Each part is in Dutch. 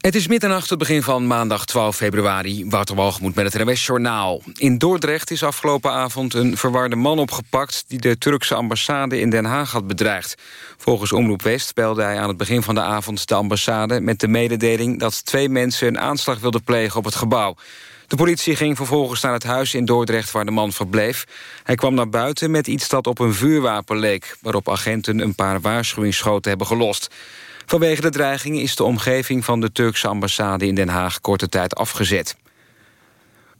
Het is middernacht, het begin van maandag 12 februari. Wouter Walgemoed met het NWS Journaal. In Dordrecht is afgelopen avond een verwarde man opgepakt... die de Turkse ambassade in Den Haag had bedreigd. Volgens Omroep West belde hij aan het begin van de avond de ambassade... met de mededeling dat twee mensen een aanslag wilden plegen op het gebouw. De politie ging vervolgens naar het huis in Dordrecht waar de man verbleef. Hij kwam naar buiten met iets dat op een vuurwapen leek... waarop agenten een paar waarschuwingsschoten hebben gelost. Vanwege de dreiging is de omgeving van de Turkse ambassade in Den Haag korte tijd afgezet.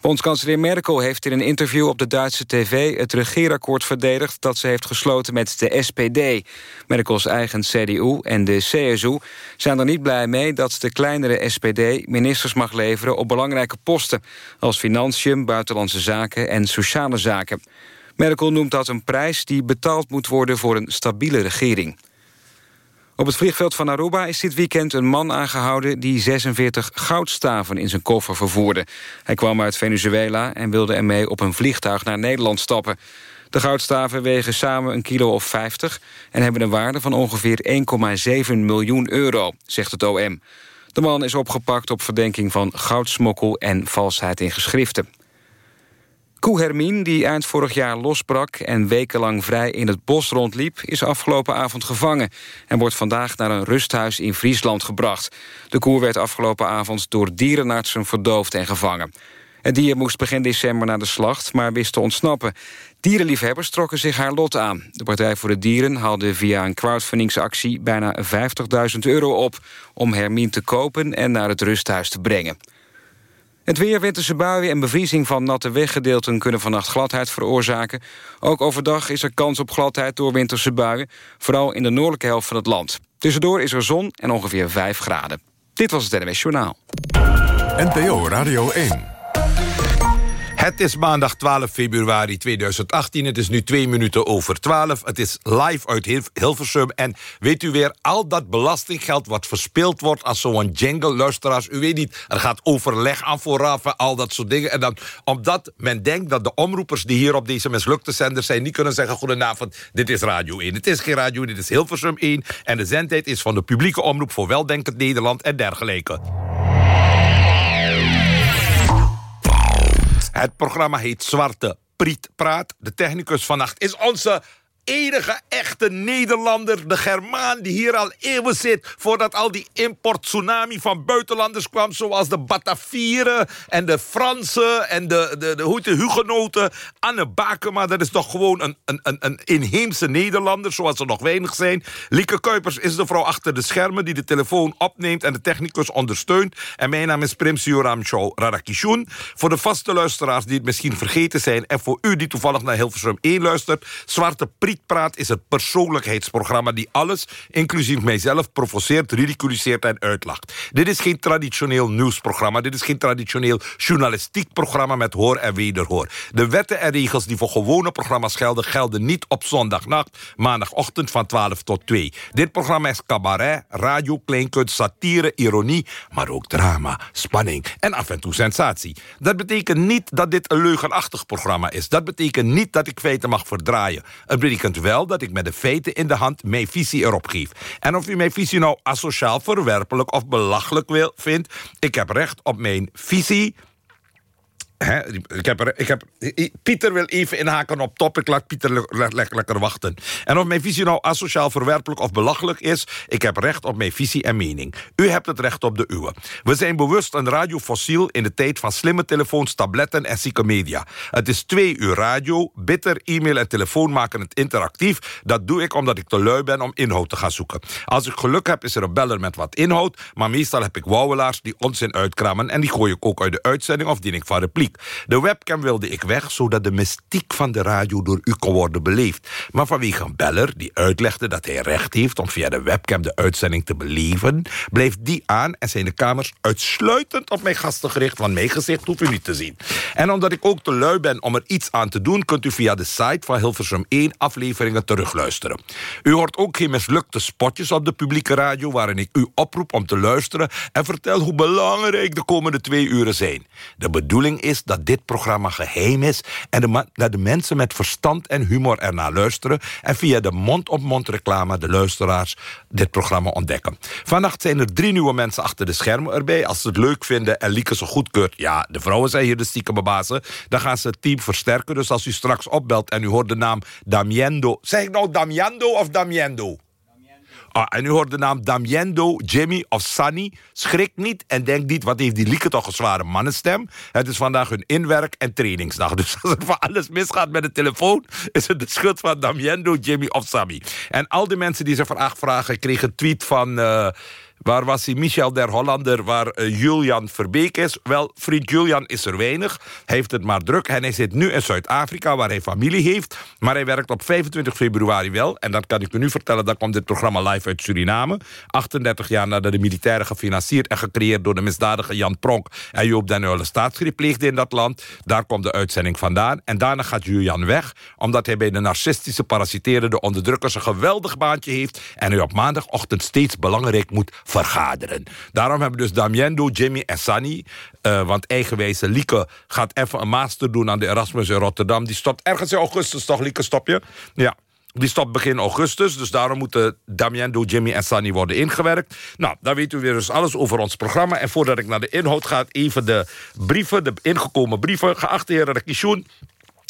Bondskanselier Merkel heeft in een interview op de Duitse tv... het regeerakkoord verdedigd dat ze heeft gesloten met de SPD. Merkels eigen CDU en de CSU zijn er niet blij mee... dat de kleinere SPD ministers mag leveren op belangrijke posten... als financiën, buitenlandse zaken en sociale zaken. Merkel noemt dat een prijs die betaald moet worden voor een stabiele regering. Op het vliegveld van Aruba is dit weekend een man aangehouden... die 46 goudstaven in zijn koffer vervoerde. Hij kwam uit Venezuela en wilde ermee op een vliegtuig naar Nederland stappen. De goudstaven wegen samen een kilo of 50... en hebben een waarde van ongeveer 1,7 miljoen euro, zegt het OM. De man is opgepakt op verdenking van goudsmokkel en valsheid in geschriften. Koe Hermine, die eind vorig jaar losbrak en wekenlang vrij in het bos rondliep, is afgelopen avond gevangen en wordt vandaag naar een rusthuis in Friesland gebracht. De koe werd afgelopen avond door dierenartsen verdoofd en gevangen. Het dier moest begin december naar de slacht, maar wist te ontsnappen. Dierenliefhebbers trokken zich haar lot aan. De Partij voor de Dieren haalde via een crowdfundingsactie bijna 50.000 euro op... om Hermine te kopen en naar het rusthuis te brengen. Het weer, winterse buien en bevriezing van natte weggedeelten... kunnen vannacht gladheid veroorzaken. Ook overdag is er kans op gladheid door winterse buien... vooral in de noordelijke helft van het land. Tussendoor is er zon en ongeveer 5 graden. Dit was het NWS Journaal. NPO Radio 1. Het is maandag 12 februari 2018. Het is nu twee minuten over 12. Het is live uit Hilversum. En weet u weer, al dat belastinggeld wat verspeeld wordt... als zo'n jingle, luisteraars, u weet niet... er gaat overleg aan vooraf en al dat soort dingen. En dan, omdat men denkt dat de omroepers die hier op deze mislukte zender zijn... niet kunnen zeggen, goedenavond, dit is Radio 1. Het is geen Radio 1, dit is Hilversum 1. En de zendtijd is van de publieke omroep voor Weldenkend Nederland en dergelijke. Het programma heet Zwarte Priet Praat. De technicus vannacht is onze enige echte Nederlander, de Germaan... die hier al eeuwen zit voordat al die import-tsunami van buitenlanders kwam... zoals de Batavieren en de Fransen en de, de, de, de Hugenoten. Anne Bakema, dat is toch gewoon een, een, een, inheemse Nederlander... zoals er nog weinig zijn. Lieke Kuipers is de vrouw achter de schermen... die de telefoon opneemt en de technicus ondersteunt. En mijn naam is Prim Sioram Radakishun. Voor de vaste luisteraars die het misschien vergeten zijn... en voor u die toevallig naar Hilversum 1 luistert... Zwarte Priet Praat is het persoonlijkheidsprogramma... die alles, inclusief mijzelf, provoceert, ridiculiseert en uitlacht. Dit is geen traditioneel nieuwsprogramma. Dit is geen traditioneel journalistiek programma met hoor en wederhoor. De wetten en regels die voor gewone programma's gelden... gelden niet op zondagnacht, maandagochtend van 12 tot 2. Dit programma is cabaret, radio, kleinkunst, satire, ironie... maar ook drama, spanning en af en toe sensatie. Dat betekent niet dat dit een leugenachtig programma is. Dat betekent niet dat ik feiten mag verdraaien. Betekent wel dat ik met de feiten in de hand mijn visie erop geef. En of u mijn visie nou asociaal, verwerpelijk of belachelijk wil, vindt... ik heb recht op mijn visie ik heb er, ik heb, Pieter wil even inhaken op top. Ik laat Pieter lekker wachten. En of mijn visie nou asociaal verwerpelijk of belachelijk is... ik heb recht op mijn visie en mening. U hebt het recht op de uwe. We zijn bewust een radiofossiel in de tijd van slimme telefoons, tabletten en zieke media. Het is twee uur radio. Bitter, e-mail en telefoon maken het interactief. Dat doe ik omdat ik te lui ben om inhoud te gaan zoeken. Als ik geluk heb is er een beller met wat inhoud... maar meestal heb ik wauwelaars die onzin uitkramen... en die gooi ik ook uit de uitzending of dien ik van repliek. De webcam wilde ik weg, zodat de mystiek van de radio door u kon worden beleefd. Maar vanwege een beller die uitlegde dat hij recht heeft... om via de webcam de uitzending te beleven... bleef die aan en zijn de kamers uitsluitend op mijn gasten gericht... want mijn gezicht hoeft u niet te zien. En omdat ik ook te lui ben om er iets aan te doen... kunt u via de site van Hilversum 1 afleveringen terugluisteren. U hoort ook geen mislukte spotjes op de publieke radio... waarin ik u oproep om te luisteren... en vertel hoe belangrijk de komende twee uren zijn. De bedoeling is dat dit programma geheim is... en dat de mensen met verstand en humor ernaar luisteren... en via de mond-op-mond reclame de luisteraars dit programma ontdekken. Vannacht zijn er drie nieuwe mensen achter de schermen erbij. Als ze het leuk vinden en Lieke ze goedkeurt... ja, de vrouwen zijn hier de stiekeme bazen... dan gaan ze het team versterken. Dus als u straks opbelt en u hoort de naam Damiendo... zeg ik nou Damiendo of Damiendo? Ah, en u hoort de naam Damiendo, Jimmy of Sunny. Schrik niet en denk niet, wat heeft die Lieke toch een zware mannenstem. Het is vandaag hun inwerk- en trainingsdag. Dus als er van alles misgaat met de telefoon... is het de schuld van Damiendo, Jimmy of Sammy. En al die mensen die zich vraag vragen... kregen een tweet van... Uh, Waar was hij? Michel der Hollander, waar uh, Julian Verbeek is. Wel, vriend Julian is er weinig. Hij heeft het maar druk. En hij zit nu in Zuid-Afrika, waar hij familie heeft. Maar hij werkt op 25 februari wel. En dat kan ik u nu vertellen, dan komt dit programma live uit Suriname. 38 jaar nadat de militairen gefinancierd en gecreëerd... door de misdadige Jan Pronk en Joop den Uyl staatsgreep pleegde in dat land. Daar komt de uitzending vandaan. En daarna gaat Julian weg, omdat hij bij de narcistische parasiterende onderdrukkers... een geweldig baantje heeft en hij op maandagochtend steeds belangrijk moet vergaderen. Daarom hebben we dus Damiendo, Jimmy en Sunny. Uh, want eigenwijze Lieke gaat even een master doen aan de Erasmus in Rotterdam. Die stopt ergens in augustus, toch Lieke, stop je? Ja. Die stopt begin augustus, dus daarom moeten Damiendo, Jimmy en Sunny worden ingewerkt. Nou, dan weet u weer dus alles over ons programma. En voordat ik naar de inhoud ga, even de brieven, de ingekomen brieven. Geachte heer Rekishoen,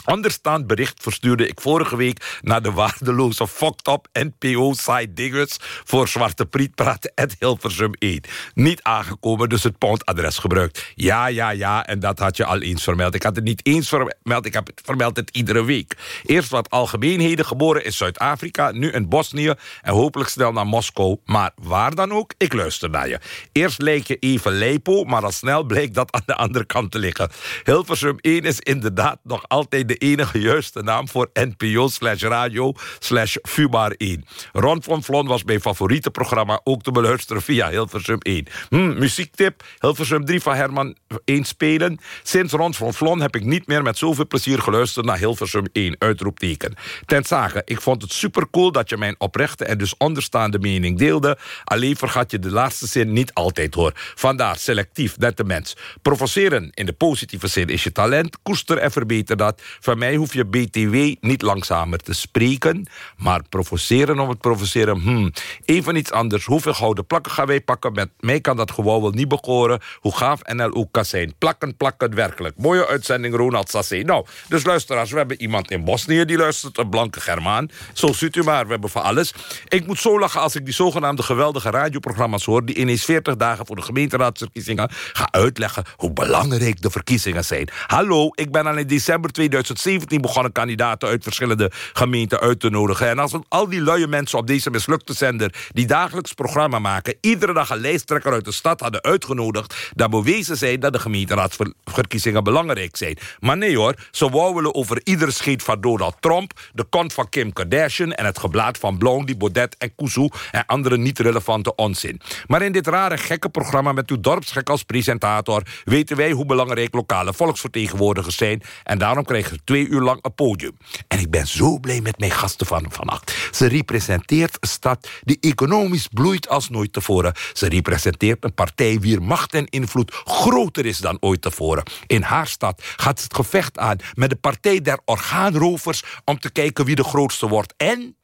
Onderstaand bericht verstuurde ik vorige week naar de waardeloze fucked up NPO-site Diggers voor Zwarte Priet praten at Hilversum 1. Niet aangekomen, dus het poundadres gebruikt. Ja, ja, ja, en dat had je al eens vermeld. Ik had het niet eens vermeld, ik heb het vermeld het iedere week. Eerst wat algemeenheden, geboren in Zuid-Afrika, nu in Bosnië en hopelijk snel naar Moskou. Maar waar dan ook, ik luister naar je. Eerst leek je even lepo, maar al snel bleek dat aan de andere kant te liggen. Hilversum 1 is inderdaad nog altijd de enige juiste naam voor NPO slash radio slash Fubar 1. Ron van Vlon was mijn favoriete programma ook te beluisteren via Hilversum 1. Hm, muziektip, Hilversum 3 van Herman 1 spelen. Sinds Ron van Vlon heb ik niet meer met zoveel plezier geluisterd naar Hilversum 1, uitroepteken. Ten ik vond het supercool dat je mijn oprechte en dus onderstaande mening deelde. Alleen vergat je de laatste zin niet altijd hoor. Vandaar selectief, net de mens. Provoceren in de positieve zin is je talent. Koester en verbeter dat. Van mij hoef je BTW niet langzamer te spreken. Maar provoceren om het provoceren, hmm. Even iets anders. Hoeveel gouden plakken gaan wij pakken? Met mij kan dat gewoon wel niet bekoren. Hoe gaaf NL ook kan zijn. Plakken, plakken, werkelijk. Mooie uitzending, Ronald Sassé. Nou, dus luisteraars, we hebben iemand in Bosnië die luistert. Een blanke Germaan. Zo ziet u maar, we hebben van alles. Ik moet zo lachen als ik die zogenaamde geweldige radioprogramma's hoor... die ineens 40 dagen voor de gemeenteraadsverkiezingen gaan uitleggen... hoe belangrijk de verkiezingen zijn. Hallo, ik ben al in december 2000 2017 begonnen kandidaten uit verschillende gemeenten uit te nodigen. En als al die luie mensen op deze mislukte zender... die dagelijks programma maken... iedere dag een lijsttrekker uit de stad hadden uitgenodigd... dan bewezen zij dat de gemeenteraadsverkiezingen belangrijk zijn. Maar nee hoor, ze wouwen over ieder scheet van Donald Trump... de kont van Kim Kardashian en het geblaad van Blondie, Baudet en Kuzu... en andere niet-relevante onzin. Maar in dit rare gekke programma met uw dorpsgek als presentator... weten wij hoe belangrijk lokale volksvertegenwoordigers zijn... en daarom krijgen twee uur lang een podium. En ik ben zo blij met mijn gasten van vannacht. Ze representeert een stad die economisch bloeit als nooit tevoren. Ze representeert een partij wier macht en invloed groter is dan ooit tevoren. In haar stad gaat het gevecht aan met de partij der orgaanrovers... om te kijken wie de grootste wordt. En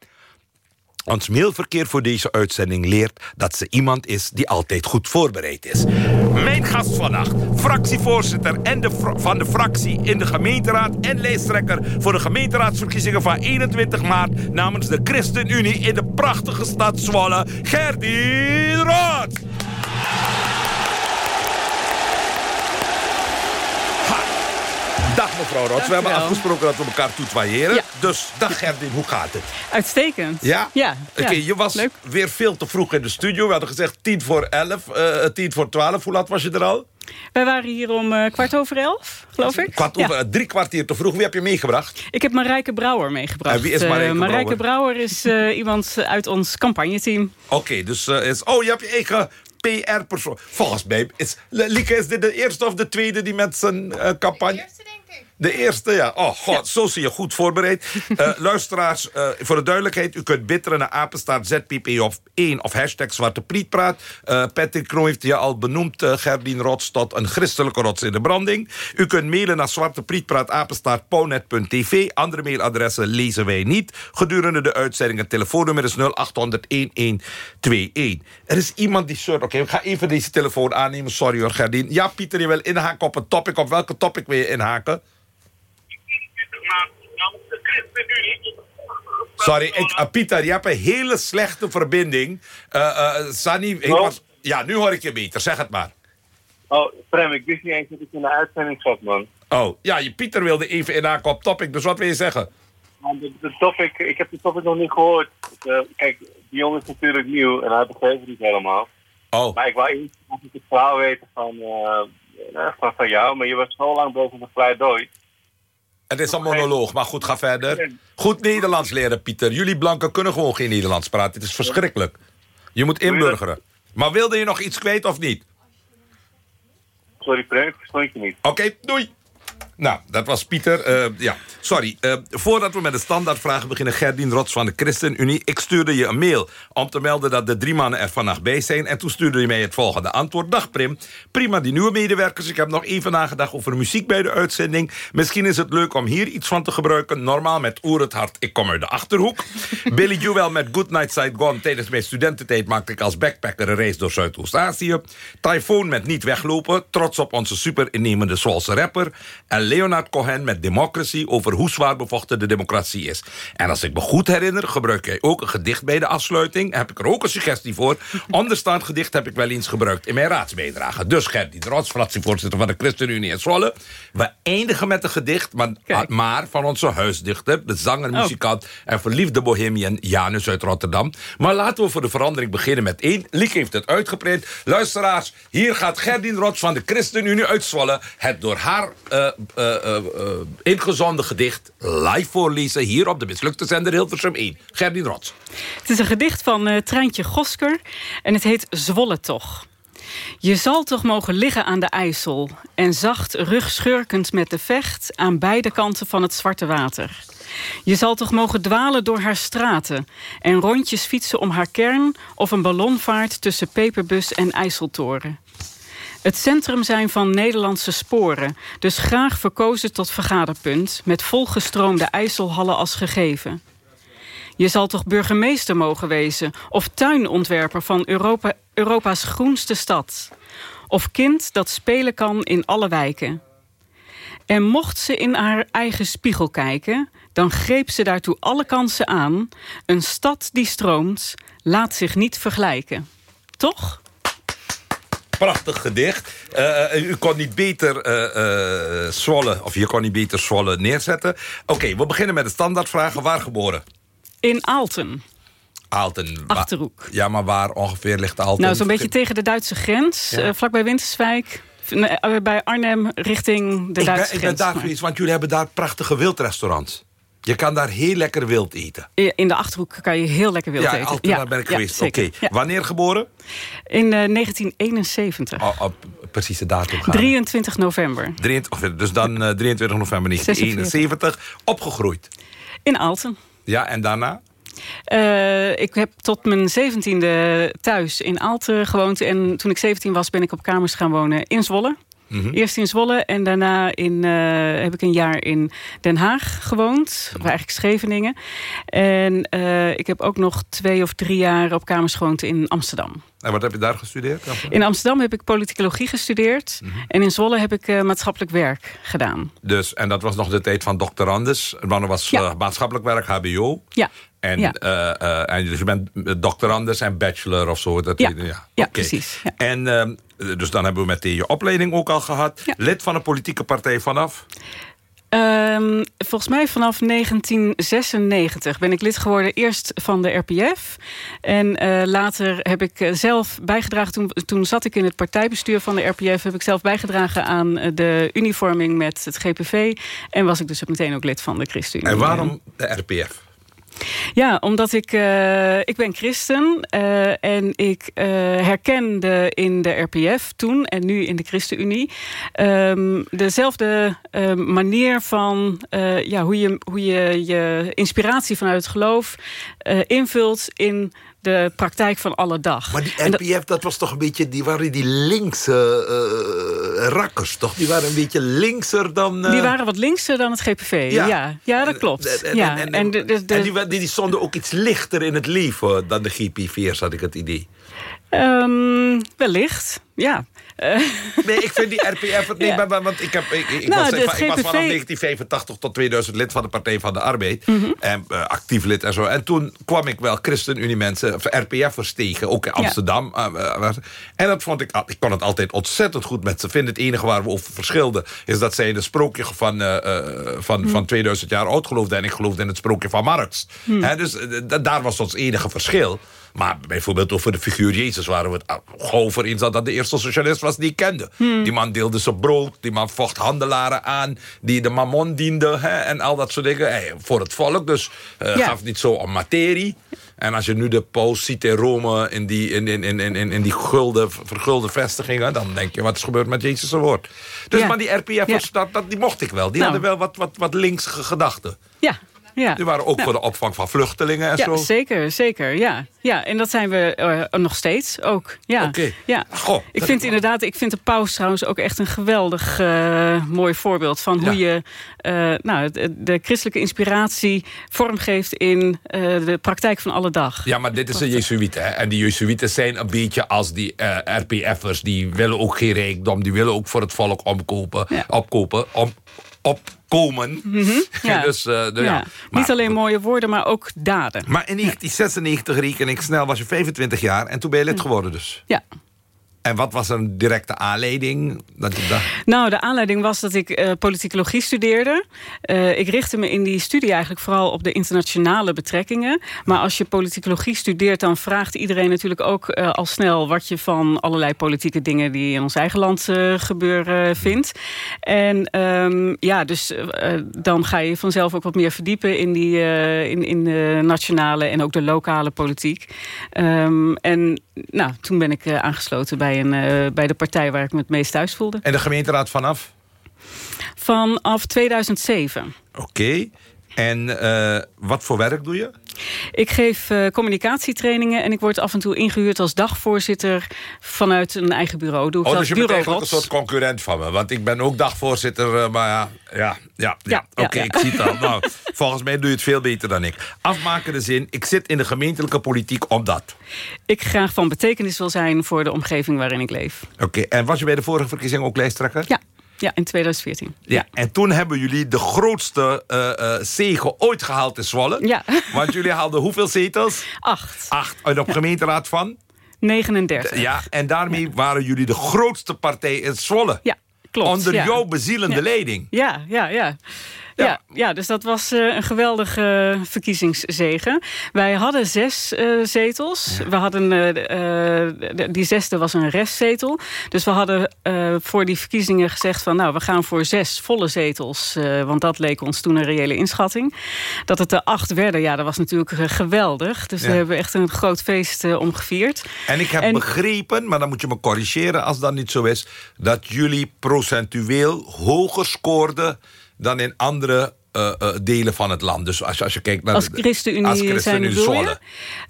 ons mailverkeer voor deze uitzending leert dat ze iemand is die altijd goed voorbereid is. Mijn gast vannacht, fractievoorzitter en de van de fractie in de gemeenteraad en lijsttrekker voor de gemeenteraadsverkiezingen van 21 maart namens de ChristenUnie in de prachtige stad Zwolle, Gerdien Rood. Dag mevrouw Rots. We hebben afgesproken dat we elkaar toetwaaieren. Dus dag Gerdin, hoe gaat het? Uitstekend. Ja? Ja. Oké, je was Leuk. weer veel te vroeg in de studio. We hadden gezegd tien voor elf, uh, tien voor twaalf. Hoe laat was je er al? Wij waren hier om uh, kwart over elf, geloof ik. Kwart over, ja. Drie kwartier te vroeg. Wie heb je meegebracht? Ik heb Marijke Brouwer meegebracht. En wie is Marijke uh, Brouwer? Marijke Brouwer is uh, iemand uit ons campagneteam. Oké, okay, dus is, oh, je hebt je eigen PR-persoon. Volgens mij is Lieke, is dit de eerste of de tweede die met zijn campagne... De eerste, denk ik. De eerste, ja. Oh, god, zo zie je goed voorbereid. Uh, luisteraars, uh, voor de duidelijkheid... u kunt bitteren naar apenstaart ZPP of 1 of hashtag Zwarte Prietpraat. Uh, Patrick Kroon heeft je al benoemd, Gerdien Rots... tot een christelijke rots in de branding. U kunt mailen naar zwarteprietpraat apenstaartpownet.tv. Andere mailadressen lezen wij niet. Gedurende de uitzending het telefoonnummer is 0800-1121. Er is iemand die. Oké, ik ga even deze telefoon aannemen. Sorry hoor, Gerdien. Ja, Pieter, je wil inhaken op een topic. Op welke topic wil je inhaken? Sorry, ik, uh, Pieter, je hebt een hele slechte verbinding. Uh, uh, Sunny, ik was, ja, nu hoor ik je beter. Zeg het maar. Oh, Prem, ik wist niet eens dat ik in de uitzending zat, man. Oh, ja, je Pieter wilde even inhaken op topic. Dus wat wil je zeggen? De, de topic, ik heb de topic nog niet gehoord. Uh, kijk, die jongen is natuurlijk nieuw en hij begreep het niet helemaal. Oh. Maar ik wou eerst het verhaal weten van, uh, van, van jou. Maar je was zo lang bezig met pleidooi. Het is een monoloog, maar goed, ga verder. Goed Nederlands leren, Pieter. Jullie blanken kunnen gewoon geen Nederlands praten. Het is verschrikkelijk. Je moet inburgeren. Maar wilde je nog iets kwijt of niet? Sorry, ik verstond je niet. Oké, okay, doei. Nou, dat was Pieter. Uh, ja, sorry. Uh, voordat we met de standaardvragen beginnen... Gerdien Rots van de ChristenUnie. Ik stuurde je een mail om te melden dat de drie mannen er vannacht bij zijn. En toen stuurde je mij het volgende antwoord. Dag Prim. Prima, die nieuwe medewerkers. Ik heb nog even nagedacht over muziek bij de uitzending. Misschien is het leuk om hier iets van te gebruiken. Normaal met Oer het hart, ik kom uit de Achterhoek. Billy Joel met Good Night Saigon. Tijdens mijn studententijd maakte ik als backpacker een reis door Zuidoost-Azië. Typhoon met Niet Weglopen. Trots op onze super innemende Zwolse rapper. En Leonard Cohen met Democracy... over hoe zwaar bevochten de democratie is. En als ik me goed herinner, gebruik jij ook een gedicht bij de afsluiting. Heb ik er ook een suggestie voor. Onderstaand gedicht heb ik wel eens gebruikt in mijn raadsbijdrage. Dus Gertie Drots, fractievoorzitter van de ChristenUnie in Zwolle. We eindigen met een gedicht, maar, maar van onze huisdichter... de zanger, muzikant oh. en verliefde bohemian Janus uit Rotterdam. Maar laten we voor de verandering beginnen met één. Liek heeft het uitgeprint. Luisteraars, hier gaat Gerdien Rots van de ChristenUnie uit Zwolle... het door haar... Uh, uh, uh, gedicht live voorlezen... hier op de mislukte zender Hilversum 1. Gerdien Rots. Het is een gedicht van Treintje Gosker en het heet Zwolle toch. Je zal toch mogen liggen aan de IJssel... en zacht rugschurkend met de vecht... aan beide kanten van het Zwarte Water. Je zal toch mogen dwalen door haar straten... en rondjes fietsen om haar kern... of een ballonvaart tussen Peperbus en IJsseltoren. Het centrum zijn van Nederlandse sporen, dus graag verkozen tot vergaderpunt... met volgestroomde IJsselhallen als gegeven. Je zal toch burgemeester mogen wezen... of tuinontwerper van Europa, Europa's groenste stad. Of kind dat spelen kan in alle wijken. En mocht ze in haar eigen spiegel kijken... dan greep ze daartoe alle kansen aan. Een stad die stroomt, laat zich niet vergelijken. Toch? Prachtig gedicht. Uh, u kon niet beter uh, uh, Zwolle, of je kon niet beter Zwolle neerzetten. Oké, okay, we beginnen met de standaardvragen. Waar geboren? In Aalten. Aalten. Achterhoek. Ja, maar waar ongeveer ligt Aalten? Nou, zo'n beetje tegen de Duitse grens. Ja. vlakbij Winterswijk. Bij Arnhem richting de ik Duitse ben, grens. Ik ben daar geweest, want jullie hebben daar prachtige wildrestaurants. Je kan daar heel lekker wild eten. In de Achterhoek kan je heel lekker wild ja, eten. Altijd, ja, daar ben ik geweest. Oké. Okay. Ja. Wanneer geboren? In uh, 1971. Oh, oh, precies de datum gaan. 23 november. 23, dus dan uh, 23 november 1971. Opgegroeid. In Alten. Ja, en daarna? Uh, ik heb tot mijn zeventiende thuis in Aalten gewoond. En toen ik 17 was, ben ik op kamers gaan wonen in Zwolle. Mm -hmm. Eerst in Zwolle en daarna in, uh, heb ik een jaar in Den Haag gewoond. Of eigenlijk Scheveningen. En uh, ik heb ook nog twee of drie jaar op kamers gewoond in Amsterdam. En wat heb je daar gestudeerd? In Amsterdam heb ik politicologie gestudeerd. Mm -hmm. En in Zwolle heb ik uh, maatschappelijk werk gedaan. Dus, en dat was nog de tijd van doctorandus. Dan was ja. maatschappelijk werk HBO. Ja. En, ja. Uh, uh, en dus je bent doctorandus en bachelor of zo. Dat ja, ja. ja okay. precies. Ja. En uh, dus dan hebben we meteen je opleiding ook al gehad. Lid van een politieke partij vanaf? Um, volgens mij vanaf 1996 ben ik lid geworden. Eerst van de RPF. En uh, later heb ik zelf bijgedragen... Toen, toen zat ik in het partijbestuur van de RPF... heb ik zelf bijgedragen aan de uniforming met het GPV. En was ik dus meteen ook lid van de ChristenUnie. En waarom de RPF? Ja, omdat ik, uh, ik ben christen uh, en ik uh, herkende in de RPF toen en nu in de ChristenUnie um, dezelfde manier van ja, hoe, je, hoe je je inspiratie vanuit het geloof invult in de praktijk van alle dag. Maar die NPF, dat, was toch een beetje... die waren die linkse uh, rakkers, toch? Die waren een beetje linkser dan... Uh... Die waren wat linkser dan het GPV, ja. Ja, ja dat klopt. En, ja. en, en, de, de, de... en die, die, stonden ook iets lichter in het leven dan de GPV'ers, had ik het idee. Um, wellicht, ja. Nee, ik vind die RPF het niet... Ja. want ik, heb, ik, ik, nou, was, ik, was, vanaf 1985 tot 2000 lid van de Partij van de Arbeid. Mm -hmm. En uh, actief lid en zo. En toen kwam ik wel ChristenUnie mensen, of RPF'ers tegen. Ook in Amsterdam. Ja. Uh, en dat vond ik... Ik kon het altijd ontzettend goed met ze vinden. Het enige waar we over verschilden... is dat zij in het sprookje van, uh, van, mm. van 2000 jaar oud geloofde. En ik geloofde in het sprookje van Marx. Mm. He, dus daar was ons enige verschil. Maar bijvoorbeeld over de figuur Jezus waren we het gewoon voor eens dat de eerste socialist was die ik kende. Hmm. Die man deelde zijn brood, die man vocht handelaren aan, die de mammon diende hè, en al dat soort dingen. Hey, voor het volk, dus uh, gaf niet zo om materie. En als je nu de paus ziet in Rome in die, in, in, in, in, in die gulden, vergulde vestigingen... dan denk je, wat is gebeurd met Jezus' woord? Dus maar die RPF, dat, dat, die mocht ik wel. Die nou. hadden wel wat, wat, wat linkse gedachten. Ja, ja. Die waren ook voor de opvang van vluchtelingen en ja, zo. Zeker, zeker. Ja. ja, en dat zijn we uh, nog steeds ook. Ja. Oké. Ja. Goh, ik vind inderdaad, ik vind de paus trouwens ook echt een geweldig uh, mooi voorbeeld van hoe je uh, nou, de, de, christelijke inspiratie vormgeeft in de praktijk van alle dag. Ja, maar dit is een Jezuïet. Hè? En die Jezuïeten zijn een beetje als die RPF'ers. Die willen ook geen rijkdom, die willen ook voor het volk omkopen, opkopen. Om, opkomen. Mm -hmm, ja. dus, uh, de, ja. ja. Niet alleen mooie woorden, maar ook daden. Maar in 1996, reken ik snel, was je 25 jaar... en toen ben je lid geworden dus. Ja. En wat was een directe aanleiding? Dat. Nou, de aanleiding was dat ik uh, politicologie studeerde. Uh, ik richtte me in die studie eigenlijk vooral op de internationale betrekkingen. Maar als je politicologie studeert, dan vraagt iedereen natuurlijk ook uh, al snel... wat je van allerlei politieke dingen die in ons eigen land gebeuren vindt. En um, ja, dus dan ga je vanzelf ook wat meer verdiepen... in, die, in, in de nationale en ook de lokale politiek. Um, en nou, toen ben ik aangesloten bij bij, uh, bij de partij waar ik me het meest thuis voelde. En de gemeenteraad vanaf? Vanaf 2007. Oké. En uh, wat voor werk doe je? Ik geef uh, communicatietrainingen en ik word af en toe ingehuurd als dagvoorzitter vanuit een eigen bureau. Doe ik oh, dus je bent eigenlijk een soort concurrent van me. Want ik ben ook dagvoorzitter, uh, maar ja, ja, ja, ja. oké, okay, ik zie het al. nou, volgens mij doe je het veel beter dan ik. Afmakende zin, ik zit in de gemeentelijke politiek omdat... Ik graag van betekenis wil zijn voor de omgeving waarin ik leef. Oké, en was je bij de vorige verkiezing ook lijsttrekker? Ja. Ja, in 2014. Ja, en toen hebben jullie de grootste uh, uh, zege ooit gehaald in Zwolle. Ja. Want jullie haalden hoeveel zetels? Acht. Acht. En op gemeenteraad van? 39. Ja, en daarmee waren jullie de grootste partij in Zwolle. Ja, klopt. Onder ja. jouw bezielende ja. leiding. Ja, ja, ja. Ja. ja, dus dat was uh, een geweldige verkiezingszegen. Wij hadden zes uh, zetels. Ja. We hadden, de, die zesde was een restzetel. Dus we hadden voor die verkiezingen gezegd van... nou, we gaan voor zes volle zetels. want dat leek ons toen een reële inschatting. Dat het er acht werden, ja, dat was natuurlijk geweldig. Dus ja. daar hebben we echt een groot feest om gevierd. En ik heb en, begrepen, maar dan moet je me corrigeren als dat niet zo is... dat jullie procentueel hoger scoorden dan in andere uh, uh, delen van het land. Dus als, als je kijkt naar... Als ChristenUnie Christen zijn Zwolle.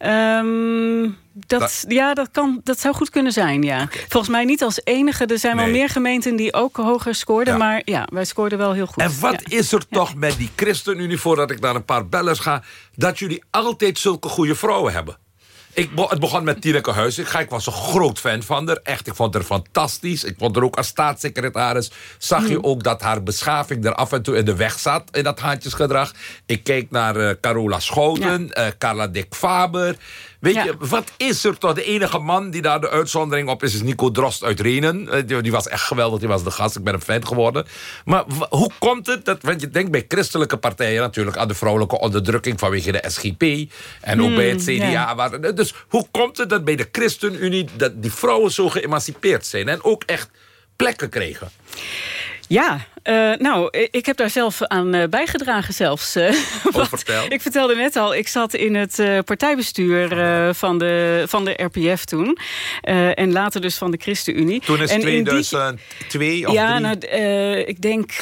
Um, dat, dat, ja, dat, kan, dat zou goed kunnen zijn, ja. Okay. Volgens mij niet als enige. Er zijn nee. wel meer gemeenten die ook hoger scoorden. Ja. Maar ja, wij scoorden wel heel goed. En wat ja. is er toch met die ChristenUnie... voordat ik naar een paar bellers ga... dat jullie altijd zulke goede vrouwen hebben? Ik, het begon met Tineke Huizing. Ik was een groot fan van haar. Echt, ik vond haar fantastisch. Ik vond haar ook als staatssecretaris. Zag mm. je ook dat haar beschaving er af en toe in de weg zat. In dat haantjesgedrag. Ik keek naar uh, Carola Schouten. Ja. Uh, Carla Dick Faber. Weet ja. je, wat is er toch? De enige man die daar de uitzondering op is... is Nico Drost uit Renen. Uh, die, die, was echt geweldig, die was de gast. Ik ben een fan geworden. Maar hoe komt het? Dat, want je denkt bij christelijke partijen natuurlijk... aan de vrouwelijke onderdrukking vanwege de SGP. En ook mm, bij het CDA. Ja. Waar, dus hoe komt het dat bij de ChristenUnie... dat die vrouwen zo geëmancipeerd zijn... en ook echt plekken kregen? Ja, Uh, nou, ik heb daar zelf aan uh, bijgedragen zelfs. Uh, oh, vertel. Ik vertelde net al, ik zat in het partijbestuur van, de, van de RPF toen. en later dus van de ChristenUnie. Toen is en 2002 die... of Ja, nou, ik denk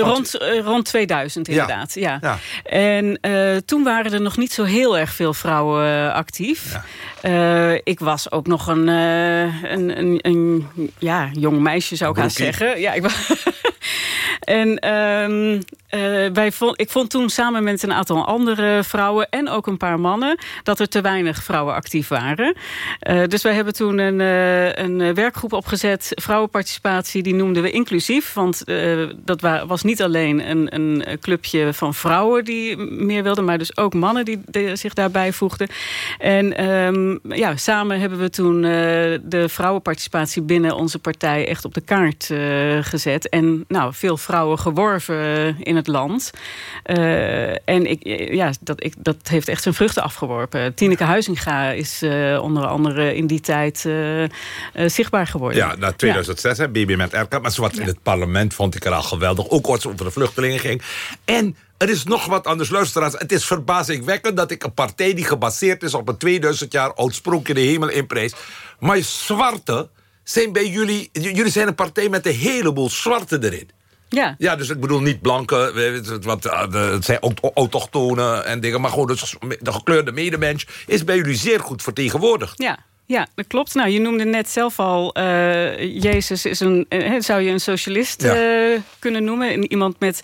rond, rond 2000 inderdaad. Ja. ja. En toen waren er nog niet zo heel erg veel vrouwen actief. Ja. ik was ook nog een, een, een, een, ja, jong meisje zou ik gaan zeggen. Ja, ik was... en um, uh, wij vond, ik vond toen samen met een aantal andere vrouwen... en ook een paar mannen, dat er te weinig vrouwen actief waren. Uh, dus wij hebben toen een, uh, een werkgroep opgezet, vrouwenparticipatie... die noemden we inclusief, want dat was niet alleen een, een clubje van vrouwen... die meer wilden, maar dus ook mannen die, die zich daarbij voegden. En um, ja, samen hebben we toen de vrouwenparticipatie binnen onze partij... echt op de kaart gezet. En nou, veel vrouwen geworven in het land. Uh, en ik, ja, dat, ik, dat heeft echt zijn vruchten afgeworpen. Tineke Huizinga is uh, onder andere in die tijd uh, zichtbaar geworden. Ja, na 2006, ja. hè, met RK. Maar ja. in het parlement vond ik er al geweldig. Ook als het over de vluchtelingen ging. En er is nog wat anders, luisteraars. Het is verbazingwekkend dat ik een partij die gebaseerd is... op een 2000 jaar oud sprookje de hemel inprijs. Maar zwarte zijn bij jullie... Jullie zijn een partij met een heleboel zwarte erin. Ja. ja, dus ik bedoel niet blanke, wat, het zijn autochtonen en dingen... maar gewoon de gekleurde medemens is bij jullie zeer goed vertegenwoordigd. Ja, ja, dat klopt. Nou, je noemde net zelf al, uh, Jezus is een, uh, zou je een socialist ja. uh, kunnen noemen. Iemand met,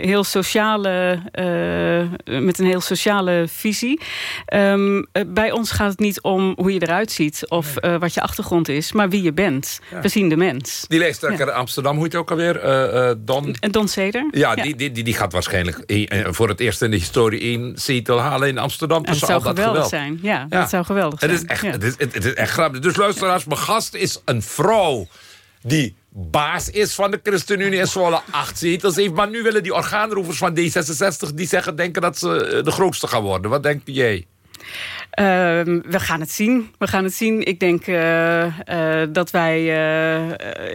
heel sociale, met een heel sociale visie. Um, bij ons gaat het niet om hoe je eruit ziet of wat je achtergrond is, maar wie je bent. Ja. We zien de mens. Die lijsttrekker ja. Amsterdam, hoe heet het ook alweer? Don... Don Seder. Ja, Die, die, die, gaat waarschijnlijk voor het eerst in de historie één zetel halen in Amsterdam. Dat zou geweldig geweld. zijn. Ja, dat zou geweldig zijn. Het is echt, ja. het is, het is echt grappig. Dus luisteraars, mijn gast is een vrouw die baas is van de ChristenUnie en Zwolle acht zetels heeft. Maar nu willen die orgaanroevers van D66 die zeggen, denken dat ze de grootste gaan worden. Wat denk jij? Uh, we gaan het zien. We gaan het zien. Ik denk uh, uh, dat wij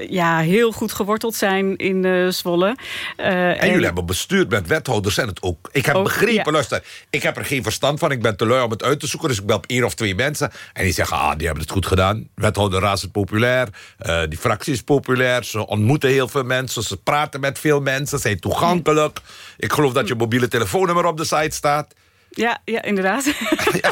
ja, heel goed geworteld zijn in Zwolle. en, en jullie hebben bestuurd met wethouders en het ook. Ik heb ook, begrepen, ja. luister, ik heb er geen verstand van. Ik ben te lui om het uit te zoeken. Dus ik bel op één of twee mensen. En die zeggen, ah, die hebben het goed gedaan. Wethouder Raad is populair. die fractie is populair. Ze ontmoeten heel veel mensen. Ze praten met veel mensen. Ze zijn toegankelijk. Ik geloof dat je mobiele telefoonnummer op de site staat. Ja, ja inderdaad. Ja,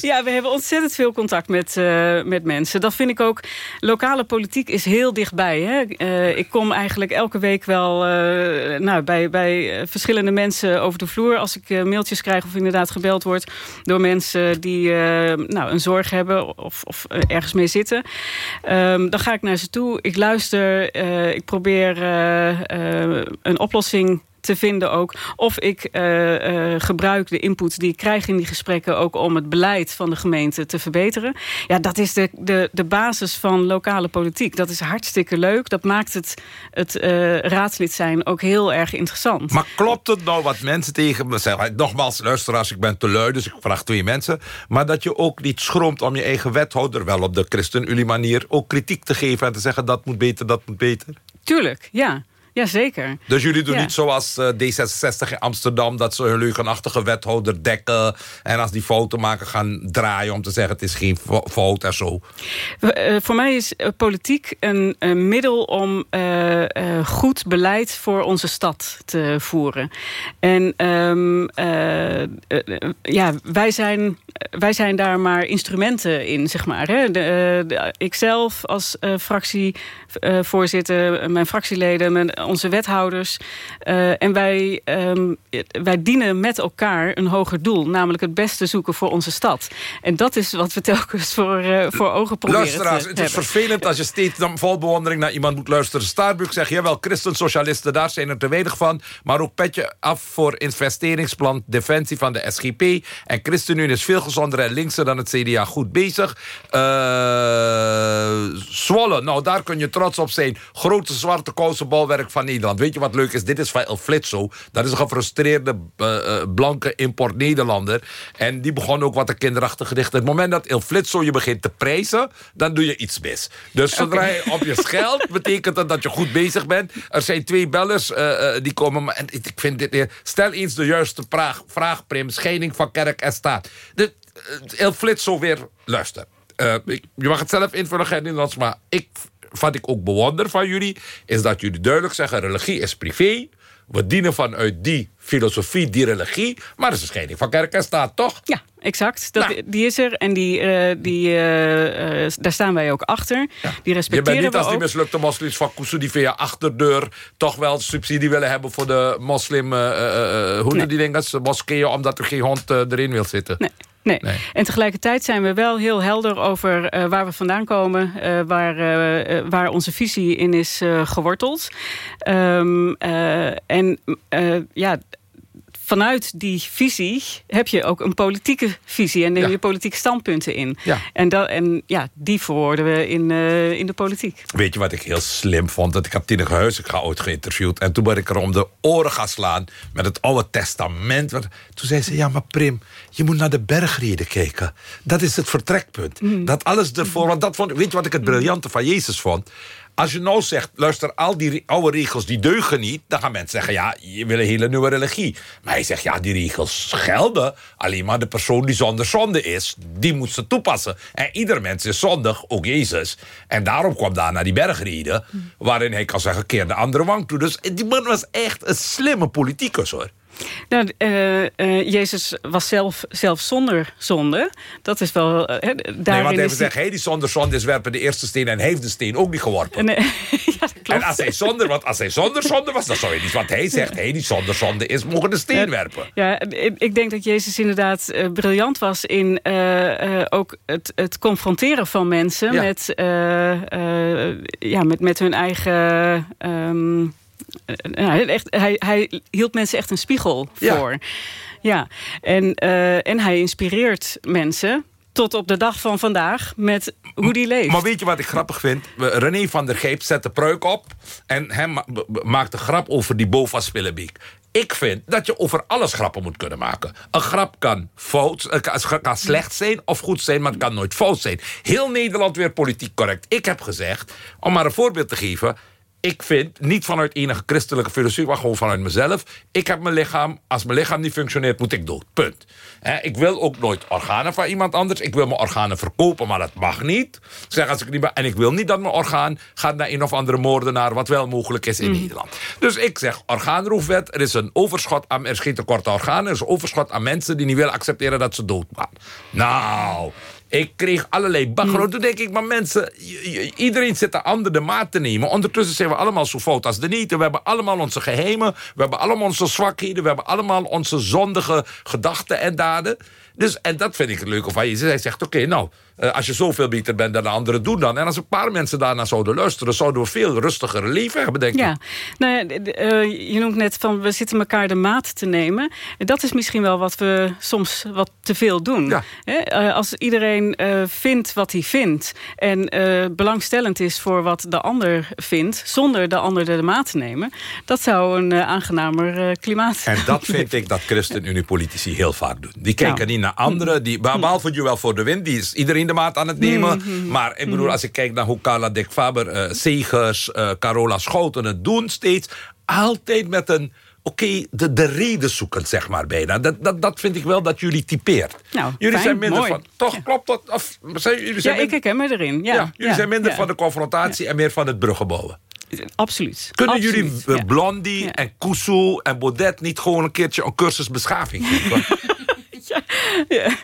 ja, we hebben ontzettend veel contact met, uh, met mensen. Dat vind ik ook... Lokale politiek is heel dichtbij. Hè? Uh, ik kom eigenlijk elke week wel uh, nou, bij, bij verschillende mensen over de vloer... als ik mailtjes krijg of inderdaad gebeld word... door mensen die nou, een zorg hebben of, of ergens mee zitten. Um, dan ga ik naar ze toe. Ik luister. ik probeer een oplossing te vinden ook. Of ik uh, uh, gebruik de input die ik krijg in die gesprekken... ook om het beleid van de gemeente te verbeteren. Ja, dat is de, de, de basis van lokale politiek. Dat is hartstikke leuk. Dat maakt het, het uh, raadslid zijn ook heel erg interessant. Maar klopt het nou wat mensen tegen me zeggen? Nogmaals, luisteraars, ik ben te lui, dus ik vraag twee mensen. Maar dat je ook niet schroomt om je eigen wethouder... wel op de ChristenUnie-manier ook kritiek te geven... en te zeggen dat moet beter, dat moet beter? Tuurlijk, ja. Jazeker. Dus jullie doen ja. niet zoals uh, D66 in Amsterdam... dat ze hun leugenachtige wethouder dekken... en als die foto maken gaan draaien om te zeggen... het is geen fout en zo. Uh, voor mij is uh, politiek een, een, middel om goed beleid voor onze stad te voeren. En um, ja, wij zijn, wij zijn daar maar instrumenten in, zeg maar. Hè? De, de, ikzelf als fractievoorzitter, mijn fractieleden... Mijn, onze wethouders. Uh, en wij, um, wij dienen met elkaar een hoger doel. Namelijk het beste zoeken voor onze stad. En dat is wat we telkens voor, uh, voor ogen proberen Luisteraars, het is vervelend als je steeds dan vol bewondering naar iemand moet luisteren. Starbucks zegt, jawel, christensocialisten, daar zijn er te weinig van. Maar ook petje af voor investeringsplan Defensie van de SGP. En ChristenUnie is veel gezonder en linkser dan het CDA goed bezig. Uh, Zwolle, nou daar kun je trots op zijn. Grootste zwarte kousenbalwerk van Nederland. Weet je wat leuk is? Dit is van El Flitso. Dat is een gefrustreerde uh, blanke import Nederlander. En die begon ook wat een kinderachtig gedicht. Het moment dat El Flitso je begint te prijzen, dan doe je iets mis. Dus zodra je op je scheldt, betekent dat dat je goed bezig bent. Er zijn twee bellers uh, die komen. Maar, en ik vind dit. Stel eens de juiste vraag, vraag Prim. Scheiding van kerk en staat. De, El Flitso weer. Luister. Uh, je mag het zelf invullen, Nederlands, maar ik, wat ik ook bewonder van jullie... is dat jullie duidelijk zeggen, religie is privé. We dienen vanuit die filosofie, die religie. Maar dat is een scheiding van kerk en staat, toch? Ja, exact. Dat, nou. Die is er en die, uh, die, uh, uh, daar staan wij ook achter. Ja. Die respecteren Je bent niet als die mislukte moslims van Kusu... die via achterdeur toch wel subsidie willen hebben... voor de moslim, hoe nee. die dingen, moskeeën... omdat er geen hond erin wil zitten. Nee. Nee. nee. En tegelijkertijd zijn we wel heel helder over uh, waar we vandaan komen... Uh, waar, uh, waar onze visie in is geworteld. Um, en ja, vanuit die visie heb je ook een politieke visie... en neem je politieke standpunten in. Ja. En, dat, en ja, die verwoorden we in, uh, in de politiek. Weet je wat ik heel slim vond? Dat ik heb Tineke Huizinga ooit geïnterviewd... en toen ben ik er om de oren gaan slaan met het Oude Testament. Toen zei ze, ja, maar Prim, je moet naar de bergreden kijken. Dat is het vertrekpunt. Mm. Dat alles ervoor... Want dat vond, weet je wat ik het briljante van Jezus vond? Als je nou zegt, luister, al die oude regels die deugen niet... dan gaan mensen zeggen, ja, je wil een hele nieuwe religie. Maar hij zegt, ja, die regels gelden. Alleen maar de persoon die zonder zonde is, die moet ze toepassen. En ieder mens is zondig, ook Jezus. En daarom kwam daar naar die bergreden... waarin hij kan zeggen, keer de andere wang toe. Dus die man was echt een slimme politicus, hoor. Nou, uh, uh, Jezus was zelf, zelf zonder zonde. Dat is wel... Uh, nee, want even zeggen, hij die zonder zonde is werpen de eerste steen... en heeft de steen ook niet geworpen. Nee, ja, en als hij zonder, want als hij zonder zonde was, dan zou je niet... Want hij zegt, hij die zonder zonde is, mogen de steen werpen. Ja, ik denk dat Jezus inderdaad briljant was... in ook het, het confronteren van mensen ja. met, ja, met, met hun eigen... Um, nou, echt, hij, hij hield mensen echt een spiegel voor. Ja, en, uh, en hij inspireert mensen tot op de dag van vandaag met hoe die leeft. Maar weet je wat ik grappig vind? René van der Geep zet de pruik op... en ma maakt een grap over die Bova Spillebeek. Ik vind dat je over alles grappen moet kunnen maken. Een grap kan, fout, kan slecht zijn of goed zijn, maar het kan nooit fout zijn. Heel Nederland weer politiek correct. Ik heb gezegd, om maar een voorbeeld te geven ik vind, niet vanuit enige christelijke filosofie... maar gewoon vanuit mezelf... ik heb mijn lichaam, als mijn lichaam niet functioneert... moet ik dood, punt. ik wil ook nooit organen van iemand anders. Ik wil mijn organen verkopen, maar dat mag niet. zeg, als ik niet en ik wil niet dat mijn orgaan gaat naar een of andere moordenaar... wat wel mogelijk is in mhm. Nederland. Dus ik zeg, orgaanroefwet, er is een overschot aan... er is geen tekort aan organen, er is een overschot aan mensen... die niet willen accepteren dat ze dood gaan. Nou, ik kreeg allerlei bagger. Mm. Toen denk ik, maar mensen, iedereen zit de ander de maat te nemen. Ondertussen zijn we allemaal zo fout als de niet. We hebben allemaal onze geheimen. We hebben allemaal onze zwakheden. We hebben allemaal onze zondige gedachten en daden. Dus, en dat vind ik het leuke van je. Zij zegt, oké, nou, uh, als je zoveel beter bent dan de anderen, doen dan. En als een paar mensen daarna zouden luisteren... zouden we veel rustiger leven hebben, denk ik. Ja, nou ja, uh, je noemt net van we zitten elkaar de maat te nemen. Dat is misschien wel wat we soms wat te veel doen. Ja. Uh, als iedereen vindt wat hij vindt... en belangstellend is voor wat de ander vindt... zonder de ander de maat te nemen... dat zou een aangenamer klimaat En dat vind ik dat ChristenUnie-politici heel vaak doen. Die kijken nou. niet naar anderen. Die, behalve je wel voor de wind, die is iedereen de maat aan het nemen. Mhm. Maar ik bedoel, als ik kijk naar hoe Carla Dick Faber, uh, Segers, uh, Carola Schouten het doen steeds. Altijd met een oké, de, de reden zoeken, zeg maar, bijna. Dat, dat, dat vind ik wel dat jullie typeert. Nou, jullie fijn, zijn minder mooi. van... Toch, klopt dat? Of, zijn, jullie zijn ja, ik herken me erin. Ja, ja jullie zijn minder van de confrontatie en meer van het bruggenbouwen. Absoluut. Kunnen Absoluut, jullie ja. Blondie en Kusu en Baudet niet gewoon een keertje een cursus beschaving geven? ja.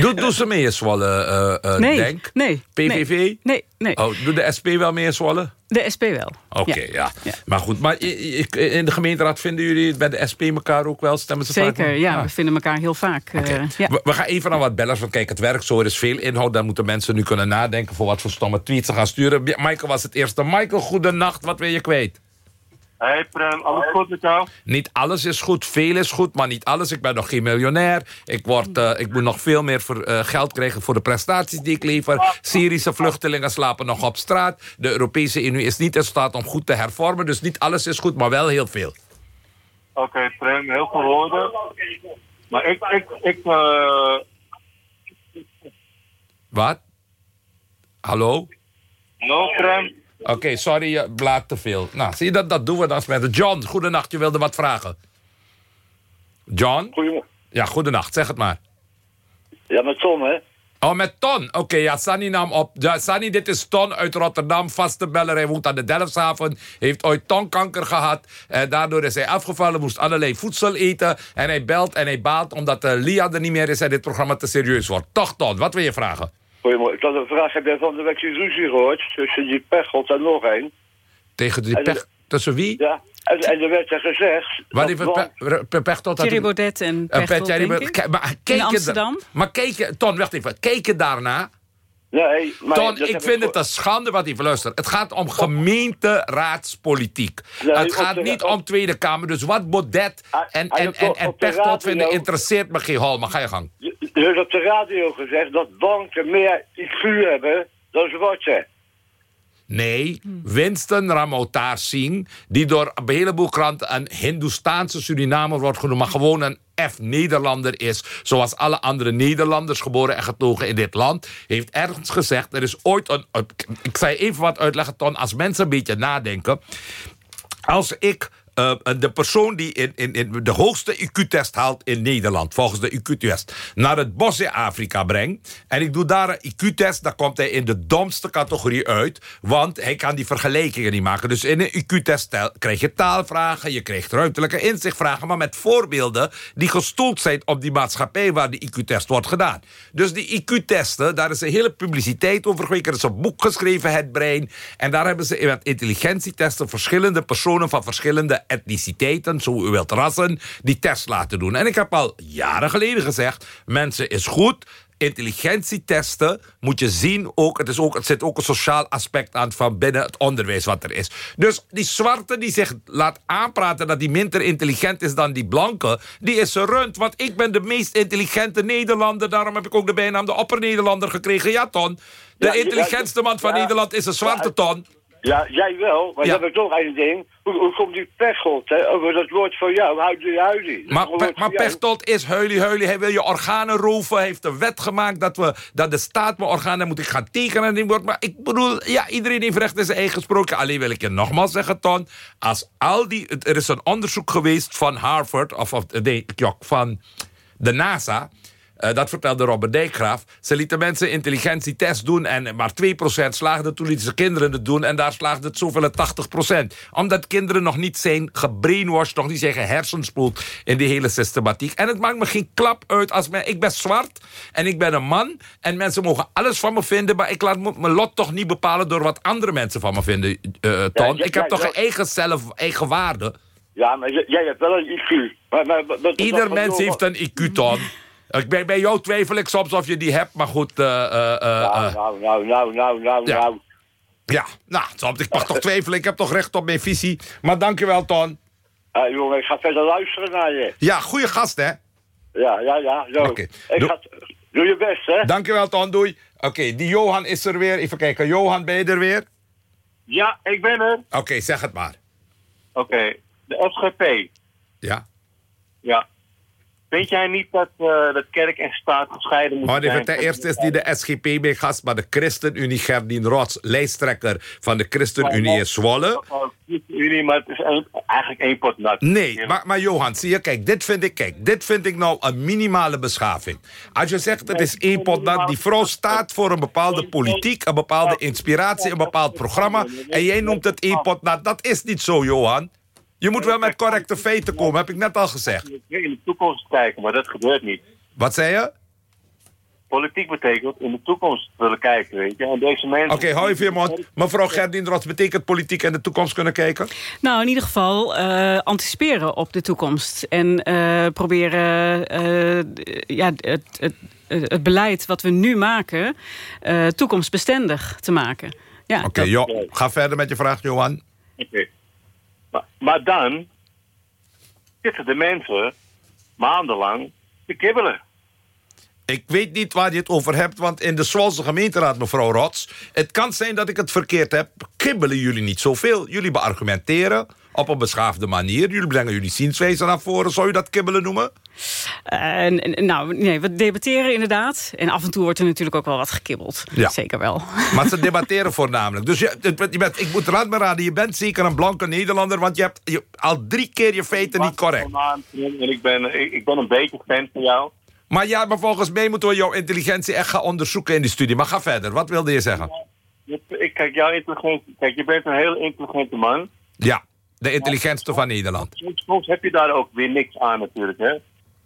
Doe, doe ze mee in Zwolle, uh, uh, nee, denk? Nee. PVV? Nee, nee. Oh, doet de SP wel mee in Zwolle? De SP wel. Oké, ja. ja. Maar goed, maar in de gemeenteraad vinden jullie bij de SP elkaar ook wel? Stemmen ze Zeker, vaak? ja, We vinden elkaar heel vaak. Okay. Uh, ja. we, we, gaan even naar wat bellers, want kijk, het werkt zo. Er is veel inhoud, daar moeten mensen nu kunnen nadenken... voor wat voor stomme tweets ze gaan sturen. Michael was het eerste. Michael, goedenacht, wat wil je kwijt? Hey Prem, alles goed met jou? Niet alles is goed, veel is goed, maar niet alles. Ik ben nog geen miljonair. Ik, word, eh, ik moet nog veel meer voor, eh, geld krijgen voor de prestaties die ik lever. Syrische vluchtelingen slapen nog op straat. De Europese Unie is niet in staat om goed te hervormen. Dus niet alles is goed, maar wel heel veel. Oké, Prem, heel veel woorden. Maar ik, ik, ik, eh, Wat? Hallo? hallo Prem. Oké, sorry, je blaat te veel. Nou, zie je dat? Dat doen we dan met John, goedenacht, je wilde wat vragen. John? Goedemorgen. Ja, goedenacht, zeg het maar. Ja, met Tom, hè? Oh, met Ton. Oké, ja, Sunny nam op. Ja, Sunny, dit is Ton uit Rotterdam, vaste beller. Hij woont aan de Delfshaven. Heeft ooit tongkanker gehad. En daardoor is hij afgevallen, moest allerlei voedsel eten. En hij belt en hij baalt omdat uh, Lia er niet meer is... en dit programma te serieus wordt. Toch, Ton, wat wil je vragen? Goedemorgen. Ik had een vraag. Heb jij van de week die ruzie gehoord? Tussen die pechelt en nog één. Tegen die pech... Tussen wie? Ja. En, en er werd er gezegd... Wat dat heeft Blank- pe, pe, Pechtold... had- Thierry Baudet en Pechtold, denk maar keek je Amsterdam? da- Maar keek je... Ton, wacht even. Keek je daarna... Nee, maar... Ton, dat ik vind het een schande wat hij luistert. Het gaat om gemeenteraadspolitiek. Nee, het gaat de- niet op- om Tweede Kamer. Dus wat Baudet Ah, en, ah, en, en, en Pechtold vinden, interesseert me geen hol. Maar ga je gang. Er is op de radio gezegd dat banken meer IQ hebben dan zwarten. Nee, Winston Ramotar Singh, die door een heleboel kranten een Hindoestaanse Surinamer wordt genoemd, maar gewoon een F-Nederlander is, zoals alle andere Nederlanders geboren en getogen in dit land, heeft ergens gezegd, er is ooit een, ik je even wat uitleggen, Ton, als mensen een beetje nadenken, als ik eh, de persoon die in, in, in de hoogste IQ-test haalt in Nederland, volgens de IQ-test, naar het bos in Afrika breng. En ik doe daar een IQ-test, dan komt hij in de domste categorie uit. Want hij kan die vergelijkingen niet maken. Dus in een IQ-test krijg je taalvragen, je krijgt ruimtelijke inzichtvragen, maar met voorbeelden die gestoeld zijn op die maatschappij waar die IQ-test wordt gedaan. Dus die IQ-testen, daar is een hele publiciteit over geweest. Er is een boek geschreven, Het Brein. En daar hebben ze met intelligentietesten verschillende personen van verschillende etniciteiten, zo u wilt rassen, die test laten doen. En ik heb al jaren geleden gezegd, mensen is goed. Intelligentietesten moet je zien ook. Het, is ook. het zit ook een sociaal aspect aan van binnen het onderwijs wat er is. Dus die zwarte die zich laat aanpraten dat hij minder intelligent is dan die blanke, die is een rund. Want ik ben de meest intelligente Nederlander. Daarom heb ik ook de bijnaam de opper-Nederlander gekregen. Ja, Ton. De Ja, intelligentste man van ja. Nederland is een zwarte Ton. Ja, jij wel, maar Ja. heb ik nog één ding. Hoe, hoe komt die pechelt, hè? Over dat woord van jou, huilie, huilie. Maar, Pe- maar. Pechtold is huilie huilie. Hij wil je organen roven. Hij heeft een wet gemaakt dat, we, dat de staat mijn organen moet ik gaan tekenen. En die wordt, maar ik bedoel, ja, iedereen heeft recht in zijn eigen sprookje. Alleen wil ik je nogmaals zeggen, Ton. Als al die, er is een onderzoek geweest van Harvard, of, of nee, van de NASA. Eh, dat vertelde Robert Dijkgraaf. Ze lieten mensen intelligentietest doen en maar 2% slaagde. Toen lieten ze kinderen het doen en daar slaagde het zoveel 80%. Omdat kinderen nog niet zijn gebrainwashed, nog niet zijn gehersenspoeld in die hele systematiek. En het maakt me geen klap uit als men, ik ben zwart en ik ben een man. En mensen mogen alles van me vinden, maar ik laat mijn lot toch niet bepalen door wat andere mensen van me vinden, eh, Ton. ik heb toch een eigen zelf, eigen waarde. Ja, maar jij hebt wel een IQ. Maar, maar, maar- maar- Ieder mens heeft een IQ, Ton. Ik ben, bij jou twijfel ik soms of je die hebt, maar goed. eh, eh, eh, Nou, nou, nou, nou, nou, nou, Ja. nou. ja, nou, soms, ik mag toch twijfelen. Ik heb toch recht op mijn visie. Maar dankjewel, Ton. Ah, jongen, ik ga verder luisteren naar je. Ja, goede gast, hè? Ja, ja, ja. Zo. Oké. Ik Doe- ga, doe je best, hè? Dankjewel, Ton. Doei. Oké, die Johan is er weer. Even kijken. Johan, ben je er weer? Ja, ik ben er. Oké, zeg het maar. Oké, de FGP. Ja. Ja. Vind jij niet dat, eh, dat kerk en staat gescheiden moeten Maar zijn? ten eerste is niet de SGP bij gast, maar de ChristenUnie Gerdien Rots, lijsttrekker van de ChristenUnie in Zwolle. Oh, Unie, maar het is eigenlijk één pot nat. Nee, maar, maar Johan, zie je, kijk, dit vind ik, kijk, dit vind ik nou een minimale beschaving. Als je zegt, het is één pot nat, die vrouw staat voor een bepaalde politiek, een bepaalde inspiratie, een bepaald programma, en jij noemt het één pot nat, dat is niet zo, Johan. Je moet wel met correcte feiten komen, heb ik net al gezegd. in de toekomst kijken, maar dat gebeurt niet. Wat zei je? Politiek betekent in de toekomst willen kijken, weet je. En deze mensen... Oké, hou even je mond. Mevrouw Gerdien Rots, betekent politiek in de toekomst kunnen kijken? Nou, in ieder geval eh, anticiperen op de toekomst. En eh, proberen eh, ja, het, het, het beleid wat we nu maken... eh, toekomstbestendig te maken. Ja, Oké, dat- ga verder met je vraag, Johan. Oké. Maar, dan zitten de mensen maandenlang te kibbelen. Ik weet niet waar je het over hebt, want in de Zwolse gemeenteraad, mevrouw Rots... het kan zijn dat ik het verkeerd heb. Kibbelen jullie niet zoveel. Jullie beargumenteren op een beschaafde manier. Jullie brengen jullie zienswijze naar voren. Zou je dat kibbelen noemen? Eh, nou, nee, we debatteren inderdaad. En af en toe wordt er natuurlijk ook wel wat gekibbeld. Ja. Zeker wel. Maar ze debatteren voornamelijk. Dus je, je bent, ik moet raad me raden, je bent zeker een blanke Nederlander... want je hebt je, al drie keer je feiten niet correct. En ik ben, ik, ik ben een beetje fan van jou. Maar ja, maar volgens mij moeten we jouw intelligentie echt gaan onderzoeken in die studie. Maar ga verder, wat wilde je zeggen? Ik kijk, jouw intelligentie. Kijk, je bent een heel intelligente man. Ja, de intelligentste van Nederland. Soms, soms heb je daar ook weer niks aan natuurlijk, hè.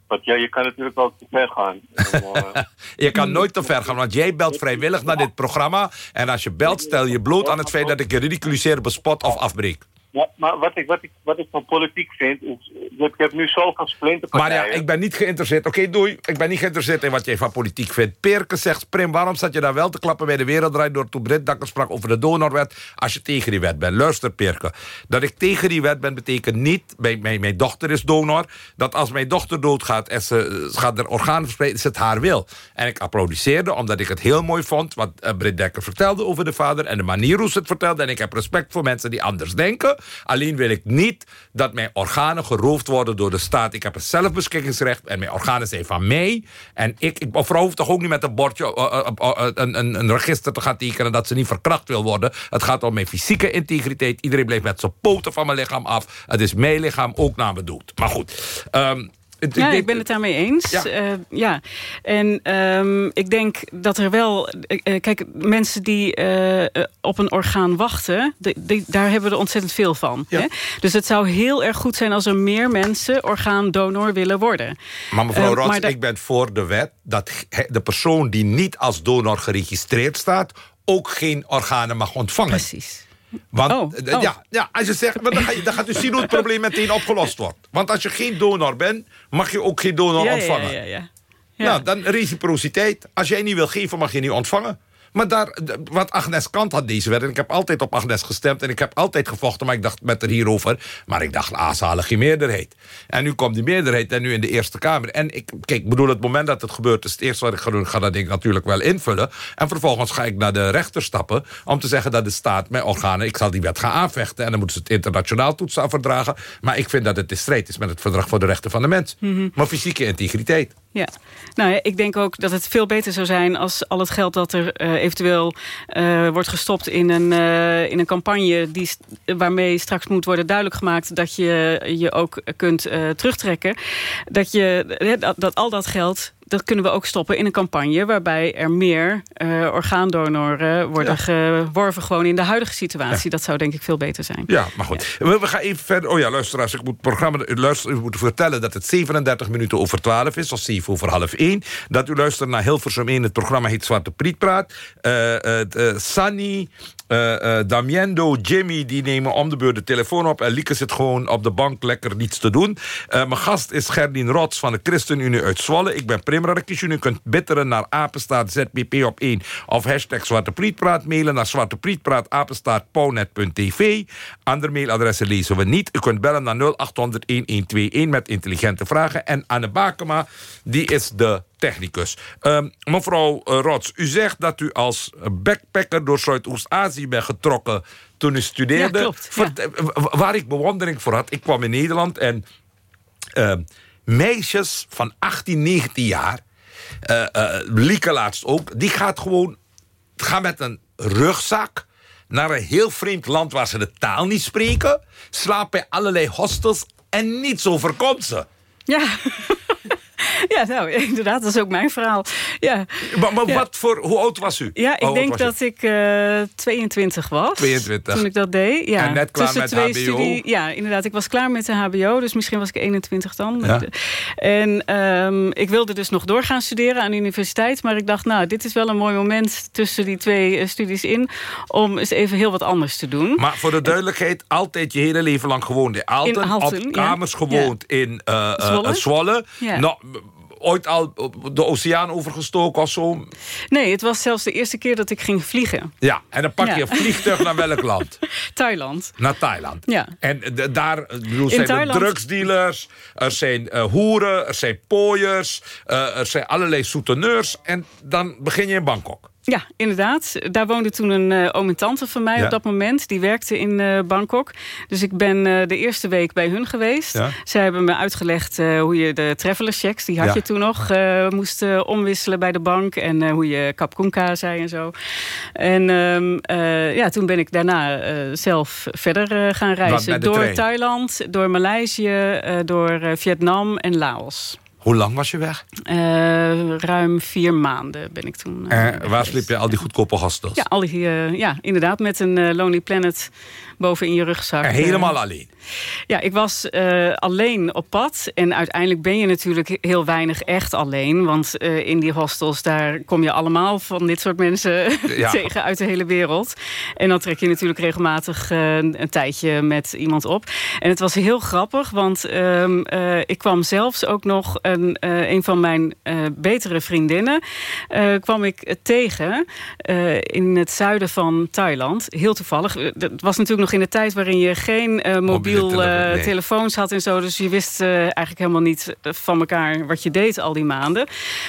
Want ja, je kan natuurlijk ook te ver gaan. Eh, Je kan nooit te ver gaan, want jij belt vrijwillig naar dit programma. En als je belt, stel je bloot aan het feit dat ik je ridiculiseer, bespot of afbreek. Ja, maar wat ik, wat, ik, wat ik van politiek vind, is... Ik heb nu zoveel Maar splinterpartijen. ja, ik ben niet geïnteresseerd. Oké, doei. Ik ben niet geïnteresseerd in wat jij van politiek vindt. Perke zegt, Prim, waarom zat je daar wel te klappen bij de Wereldrijd... door toen Britt Dakker sprak over de donorwet... als je tegen die wet bent? Luister, Perke. Dat ik tegen die wet ben, betekent niet... Mijn, mijn, mijn dochter is donor... dat als mijn dochter doodgaat en ze, ze gaat er organen verspreiden... is het haar wil. En ik applaudisseerde omdat ik het heel mooi vond... wat uh, Britt Dekker vertelde over de vader... en de manier hoe ze het vertelde. En ik heb respect voor mensen die anders denken. Alleen wil ik niet dat mijn organen geroofd worden door de staat. Ik heb een zelfbeschikkingsrecht en mijn organen zijn van mij. En ik, ik, een vrouw hoeft toch ook niet met een bordje uh, uh, uh, een, een, een register te gaan tekenen dat ze niet verkracht wil worden. Het gaat om mijn fysieke integriteit. Iedereen blijft met zijn poten van mijn lichaam af. Het is mijn lichaam ook na me dood. Maar goed. Um, het, ja, ik, ik ben het daarmee eens. Ja. Uh, ja. En um, ik denk dat er wel... Uh, kijk, mensen die uh, op een orgaan wachten... Die, die, daar hebben we er ontzettend veel van. Ja. Hè? Dus het zou heel erg goed zijn... als er meer mensen orgaandonor willen worden. Maar mevrouw Rots, maar ik ben voor de wet... dat de persoon die niet als donor geregistreerd staat... ook geen organen mag ontvangen. Precies. Want oh, oh. Ja, ja, als je zegt, dan, ga je, dan gaat u zien hoe het probleem meteen opgelost wordt. Want als je geen donor bent, mag je ook geen donor ja, ontvangen. Ja, ja, ja, Nou, dan reciprociteit. Als jij niet wil geven, mag je niet ontvangen. Maar daar, wat Agnes Kant had deze wet... en ik heb altijd op Agnes gestemd... en ik heb altijd gevochten, maar ik dacht met er hierover... maar ik dacht, ah, zalig je meerderheid. En nu komt die meerderheid en nu in de Eerste Kamer. En ik, kijk, ik bedoel, het moment dat het gebeurt... is het eerste wat ik ga doen, ga dat ding natuurlijk wel invullen. En vervolgens ga ik naar de rechter stappen... om te zeggen dat de staat mijn organen... ik zal die wet gaan aanvechten... en dan moeten ze het internationaal toetsen aan verdragen. Maar ik vind dat het in strijd is met het Verdrag voor de Rechten van de Mens. Mm -hmm. Maar fysieke integriteit. Ja, nou, ik denk ook dat het veel beter zou zijn... als al het geld dat er uh, eventueel uh, wordt gestopt in een, uh, in een campagne... Die, waarmee straks moet worden duidelijk gemaakt... dat je je ook kunt terugtrekken. Dat, je, dat al dat geld dat kunnen we ook stoppen in een campagne... waarbij er meer uh, orgaandonoren worden ja. geworven... gewoon in de huidige situatie. Ja. Dat zou denk ik veel beter zijn. Ja, maar goed. Ja. We, we, gaan even verder. Oh ja, luisteraars, ik moet het programma luister, u moet vertellen... dat het 37 minuten over 12 is, of 7 over half 1. Dat u luistert naar Hilversum 1. Het programma heet Zwarte Prietpraat. Uh, uh, Sunny... Uh, Damiendo, Jimmy, die nemen om de beurt de telefoon op... en Lieke zit gewoon op de bank lekker niets te doen. Uh, mijn gast is Gerdien Rots van de ChristenUnie uit Zwolle. Ik ben Prim Radekjes. U kunt bitteren naar apenstaat ZPP op 1... of hashtag Zwarte Prietpraat mailen naar zwarteprietpraat apenstaat pauwnet.tv. Andere mailadressen lezen we niet. U kunt bellen naar 0800-1121 met intelligente vragen. En Anne Bakema, die is de technicus. Um, mevrouw uh, Rots, u zegt dat u als backpacker door Zuidoost-Azië bent getrokken toen u studeerde. Ja, klopt, ja. Waar ik bewondering voor had. Ik kwam in Nederland en uh, meisjes van 18, 19 jaar, uh, Lieke laatst ook, die gaat gewoon gaan met een rugzak naar een heel vreemd land waar ze de taal niet spreken, slaapt bij allerlei hostels en niets overkomt ze. Ja. Ja, nou, inderdaad, dat is ook mijn verhaal. Ja. Maar, maar ja. wat voor, hoe oud was u? Ja, ik denk dat ik uh, 22 was. 22. Toen ik dat deed. Ja. En net klaar Tussen met twee HBO. Studie, ja, inderdaad. Ik was klaar met de HBO, dus misschien was ik 21 dan. Ja. En um, ik wilde dus nog doorgaan studeren aan de universiteit. Maar ik dacht, nou, dit is wel een mooi moment tussen die twee uh, studies in... om eens even heel wat anders te doen. Maar voor de duidelijkheid, altijd je hele leven lang gewoond in Alten. In Alten, op kamers gewoond in uh, Zwolle. Zwolle. Ja. Nou, ooit al de oceaan overgestoken of zo? Nee, het was zelfs de eerste keer dat ik ging vliegen. Ja, en dan pak je Ja. een vliegtuig naar welk land? Thailand. Naar Thailand. Ja. En de- daar bedoel, zijn Thailand- er drugsdealers, er zijn eh, hoeren, er zijn pooiers, eh, er zijn allerlei souteneurs. En dan begin je in Bangkok. Ja, inderdaad. Daar woonde toen een eh, oom en tante van mij Ja. op dat moment. Die werkte in eh, Bangkok. Dus ik ben eh, de eerste week bij hun geweest. Ja. Zij hebben me uitgelegd hoe je de traveler checks... die had Ja. je toen nog, moest omwisselen bij de bank. En hoe je kapkunka zei en zo. En ehm, eh, ja, toen ben ik daarna zelf verder gaan reizen. Door? Thailand, door Maleisië, door Vietnam en Laos. Hoe lang was je weg? Eh, ruim vier maanden ben ik toen eh, En waar sliep je al die goedkope hostels? Ja, al die, eh, ja, inderdaad, met een Lonely Planet boven in je rugzak. En helemaal alleen? Ja, ik was alleen op pad. En uiteindelijk ben je natuurlijk heel weinig echt alleen. Want in die hostels, daar kom je allemaal van dit soort mensen Ja. tegen uit de hele wereld. En dan trek je natuurlijk regelmatig een, een tijdje met iemand op. En het was heel grappig, want ehm, eh, ik kwam zelfs ook nog een, eh, een van mijn eh, betere vriendinnen... eh, kwam ik tegen in het zuiden van Thailand. Heel toevallig. Het was natuurlijk nog in de tijd waarin je geen mobiel nee. telefoons had en zo. Dus je wist eigenlijk helemaal niet van elkaar wat je deed al die maanden.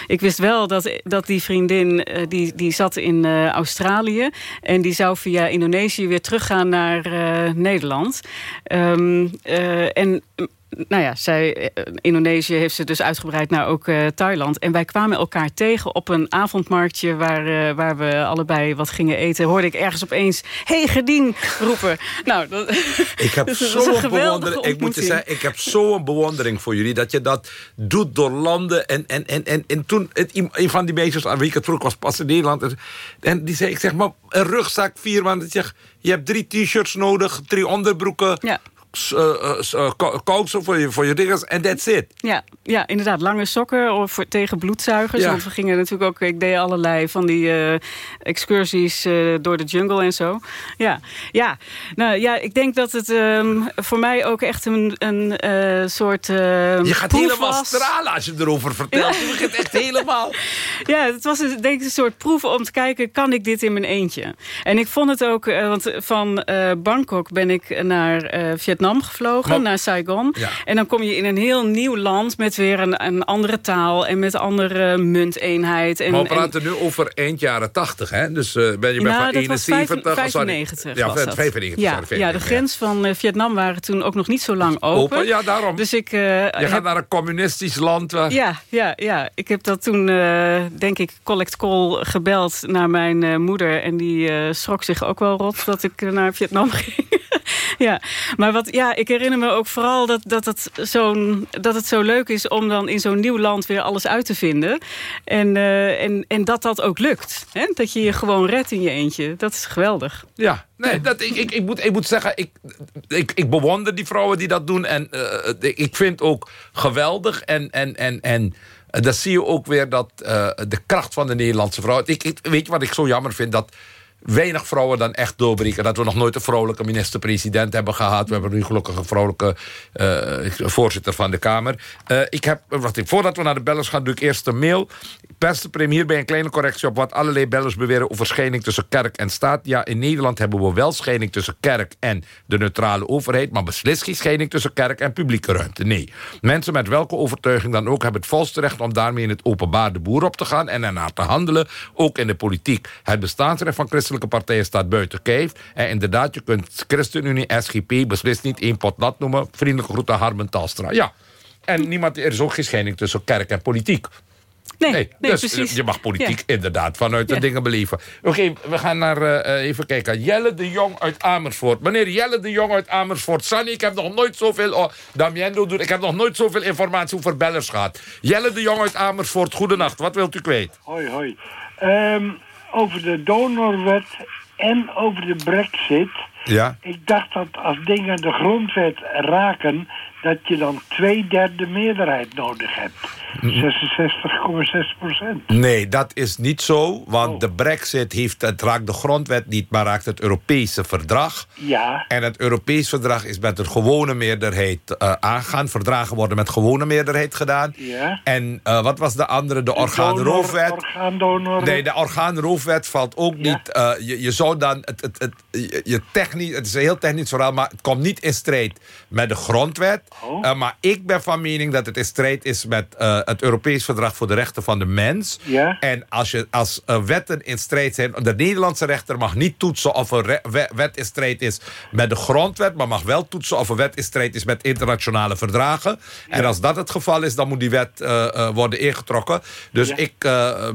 Ik wist wel dat, dat die vriendin, die, die zat in Australië. En die zou via Indonesië weer teruggaan naar Nederland. Ehm, eh, en nou ja, zij, eh, Indonesië heeft ze dus uitgebreid naar ook eh, Thailand. En wij kwamen elkaar tegen op een avondmarktje... Waar, eh, waar we allebei wat gingen eten. Hoorde ik ergens opeens, hey Gerdien, roepen. Nou, dat, Ik heb Dus zo'n bewondering. Ik moet je zeggen, ik heb zo'n bewondering voor jullie dat je dat doet door landen. En, en, en, en, en toen, het, een van die meisjes aan wie ik het vroeg was pas in Nederland. En, die zei, ik zeg maar, een rugzak vier. Ik zeg, je hebt drie t-shirts nodig, drie onderbroeken. Ja. Eh, eh, eh, kousen voor je, voor je dingers en that's it. Ja, ja, inderdaad. Lange sokken of voor, tegen bloedzuigers. Ja. Want we gingen natuurlijk ook... Ik deed allerlei van die excursies door de jungle en zo. Ja, ja. Nou, ja ik denk dat het ehm, voor mij ook echt een, een soort ehm, Je gaat helemaal was. stralen als je erover vertelt. Je begint echt helemaal... Ja, het was een- denk ik een soort proef om te kijken... kan ik dit in mijn eentje? En ik vond het ook... want van Bangkok ben ik naar eh, Vietnam gevlogen, Maar- naar Saigon. Ja. En dan kom je in een heel nieuw land... met weer een, een andere taal en met andere munteenheid. En, Maar we en- praten nu over eind jaren 80, hè? Dus eh, ben je bent nou, van dat was 71... vijf- sorry. 95 Ja, was dat. 95, ja, sorry, ja, de 95, grens van eh, Vietnam waren toen ook nog niet zo lang open. Open, ja, daarom. Dus ik eh, Je gaat heb naar een communistisch land. Waar... Ja, ja, ja. Ik heb dat toen, denk ik, collect call gebeld naar mijn moeder. En die schrok zich ook wel rot dat ik naar Vietnam ging. ja, maar wat, ja, ik herinner me ook vooral dat, dat, het zo'n, dat het zo leuk is... om dan in zo'n nieuw land weer alles uit te vinden. En, eh, en, en dat dat ook lukt. Hè? Dat je je gewoon redt in je eentje. Dat is geweldig. Ja, nee, dat, ik, ik, ik, moet, ik moet zeggen, ik, ik, ik bewonder die vrouwen die dat doen. En eh, ik- ik vind ook geweldig. En, en, en, en eh, dan zie je ook weer dat eh, de kracht van de Nederlandse vrouw... Ik, ik, weet je wat ik zo jammer vind? Dat weinig vrouwen dan echt doorbreken. Dat we nog nooit een vrouwelijke minister-president hebben gehad. We hebben nu gelukkig een vrouwelijke eh, voorzitter van de Kamer. Eh, ik heb, wacht even, voordat we naar de bellers gaan, doe ik eerst een mail. Beste premier, hierbij een kleine correctie op wat allerlei bellers beweren over scheiding tussen kerk en staat. Ja, in Nederland hebben we wel scheiding tussen kerk en de neutrale overheid, maar beslist geen scheiding tussen kerk en publieke ruimte. Nee. Mensen met welke overtuiging dan ook hebben het volste recht om daarmee in het openbaar de boer op te gaan en ernaar te handelen, ook in de politiek. Het bestaansrecht van christelijke partijen staat buiten kijf. En inderdaad, je kunt ChristenUnie, SGP beslist niet één pot nat noemen. Vriendelijke groeten, Harmen Talstra. Ja. En niemand, er is ook geen scheiding tussen kerk en politiek. Nee, Nee, nee, dus precies. je mag politiek Ja. inderdaad vanuit de Ja. dingen beleven. Oké, we gaan naar, eh, even kijken. Jelle de Jong uit Amersfoort. Meneer Jelle de Jong uit Amersfoort. Sanny, ik heb nog nooit zoveel... Oh, Damiendo doet, ik heb nog nooit zoveel informatie over bellers gehad. Jelle de Jong uit Amersfoort, goedenacht. Wat wilt u kwijt? Hoi, hoi. Ehm, over de donorwet en over de brexit. Ja. Ik dacht dat als dingen de grondwet raken... dat je dan twee derde meerderheid nodig hebt. 66,6 procent. Nee, dat is niet zo, want Oh. de brexit heeft, het raakt de grondwet niet... maar raakt het Europese verdrag. Ja, En het Europees verdrag is met een gewone meerderheid eh, aangaan. Verdragen worden met gewone meerderheid gedaan. Ja. En eh, wat was de andere? De orgaanroofwet. Orgaandonor. Nee, de orgaanroofwet valt ook Ja. niet. eh, je, je zou dan. Het, het, het, je, je technisch, het is een heel technisch verhaal, maar het komt niet in strijd met de grondwet. Oh. Eh, maar ik ben van mening dat het in strijd is met eh, het Europees Verdrag voor de Rechten van de Mens. Ja. En als, je, als eh, wetten in strijd zijn. De Nederlandse rechter mag niet toetsen of een wet in strijd is met de grondwet, maar mag wel toetsen of een wet in strijd is met internationale verdragen. En als dat het geval is, dan moet die wet worden ingetrokken. Dus Ja. ik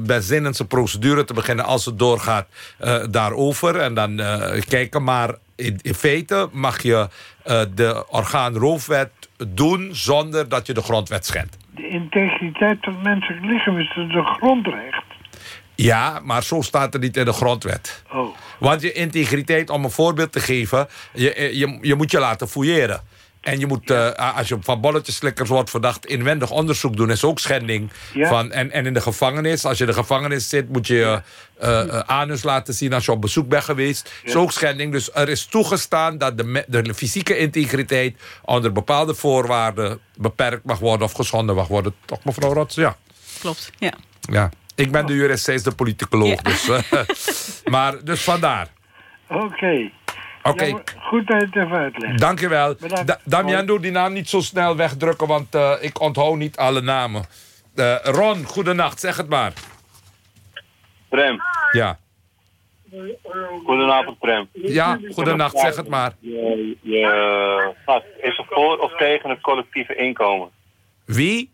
ben zinnens een procedure te beginnen als het doorgaat daarover. En dan kijken. Maar in, in feite mag je de orgaanroofwet doen zonder dat je de grondwet schendt. De integriteit van het menselijk lichaam is dus een grondrecht. Ja, maar zo staat er niet in de grondwet. Oh, Want je integriteit, om een voorbeeld te geven... je, je, je moet je laten fouilleren. En je moet, eh, als je van bolletjeslikkers wordt verdacht... inwendig onderzoek doen, is ook schending. Ja. Van, en, en in de gevangenis, als je in de gevangenis zit... moet je je eh, eh, anus laten zien als je op bezoek bent geweest. is ook schending. Dus er is toegestaan dat de, de fysieke integriteit... onder bepaalde voorwaarden beperkt mag worden... of geschonden mag worden. Toch, mevrouw Rots? Ja. Klopt, ja. ja. Ik ben de jurist, zij is de politicoloog. Ja. Dus, maar, dus vandaar. oké. Oké, Ja, goed dat je het even uitlegt. dankjewel. Bedankt. Da Damian, doe die naam niet zo snel wegdrukken... want eh, ik onthoud niet alle namen. Eh, Ron, goedenacht, zeg het maar. Prem. Ja, Goedenavond, Prem. ja goedenacht, zeg het maar. Je, je gast is er voor of tegen het collectieve inkomen? Wie?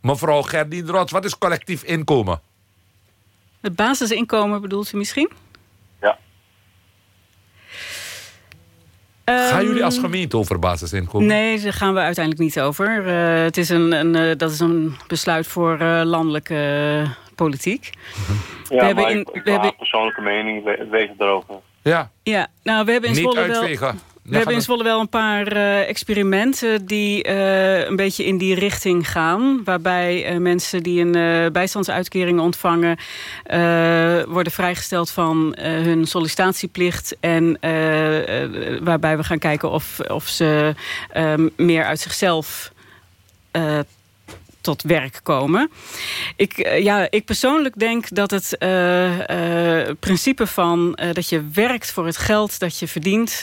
Mevrouw Gerdien Rots, wat is collectief inkomen? Het basisinkomen bedoelt u misschien? Gaan jullie als Ehm, gemeente over basisinkomen? Nee, daar gaan we uiteindelijk niet over. Eh, het is een, een, eh, dat is een besluit voor eh, landelijke politiek. Ja, hebben maar in- we hebben- persoonlijke mening we- weten erover. Ja, Ja, nou, we hebben in niet Zwolle wel... We hebben in Zwolle wel een paar eh, experimenten die eh, een beetje in die richting gaan. Waarbij eh, mensen die een bijstandsuitkering ontvangen... worden vrijgesteld van hun sollicitatieplicht. En waarbij we gaan kijken of, of ze eh, meer uit zichzelf... tot werk komen. Ik, eh, ja, ik persoonlijk denk dat het eh, eh, principe van dat je werkt voor het geld dat je verdient,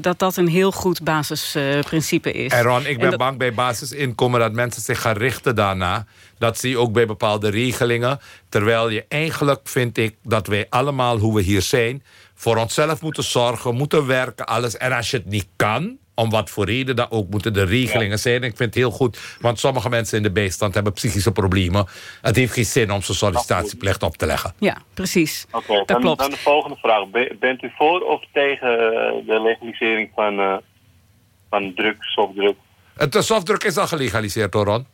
dat dat een heel goed basisprincipe is. En Ron, ik En ben dat- bang bij basisinkomen dat mensen zich gaan richten daarna. Dat zie je ook bij bepaalde regelingen. Terwijl je eigenlijk, vind ik, dat wij allemaal, hoe we hier zijn... voor onszelf moeten zorgen, moeten werken, alles. En als je het niet kan, om wat voor reden dan ook, moeten de regelingen zijn. Ik vind het heel goed, want sommige mensen in de bijstand hebben psychische problemen. Het heeft geen zin om zijn sollicitatieplicht op te leggen. Ja, precies. Oké, dat dan, klopt. dan de volgende vraag. Ben- bent u voor of tegen eh, de legalisering van, eh van drugs, softdrugs? Het softdruk is al gelegaliseerd hoor, Ron.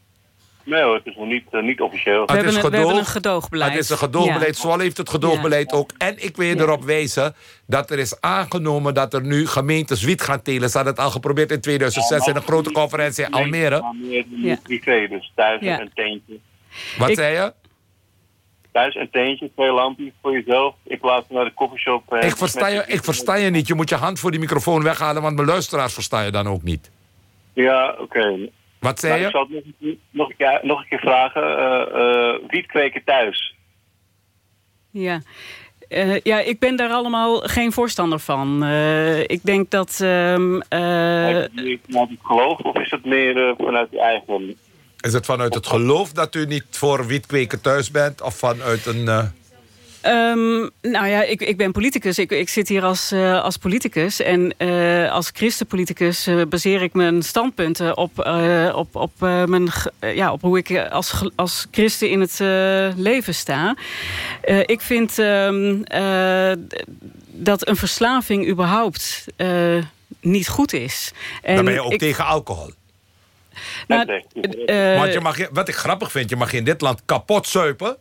Nee hoor, het is nog niet, eh, niet officieel. We Het hebben is een- we hebben gedoog. een gedoogbeleid. Het is een gedoogbeleid. Ja. Zwolle heeft het gedoogbeleid ook. En ik wil je Ja. erop wijzen dat er is aangenomen... dat er nu gemeentes wiet gaan telen. Ze hadden het al geprobeerd in 2006 in een grote conferentie in Almere. Meer Ja. privé, dus thuis Ja. een teentje. Wat Ik- zei je? Thuis een teentje, twee lampjes voor jezelf. Ik laat ze naar de koffieshop. eh, Ik versta, je, ik versta je niet. Je moet je hand voor die microfoon weghalen... want mijn luisteraars versta je dan ook niet. Ja, oké. Wat zei Nou, ik je? zal het nog, een keer- nog, een keer- nog een keer vragen. eh eh wiet kweken thuis. Ja. Eh, ja, ik ben daar allemaal geen voorstander van. Eh, ik denk dat... ehm, eh, Is het meer vanuit het geloof of is het meer vanuit je eigen... Is het vanuit het geloof dat u niet voor wietkweken thuis bent? Of vanuit een... eh, Ehm, nou ja, ik, ik ben politicus. Ik, ik zit hier als, eh, als politicus. En eh, als christenpoliticus eh, baseer ik mijn standpunten op, eh, op, op, eh, mijn, ja, op hoe ik als, als christen in het eh, leven sta. Eh, ik vind ehm, eh, dat een verslaving überhaupt eh, niet goed is. En dan ben je ook ik- tegen alcohol. nou, eh, Want je mag, wat ik grappig vind, je mag in dit land kapot zuipen...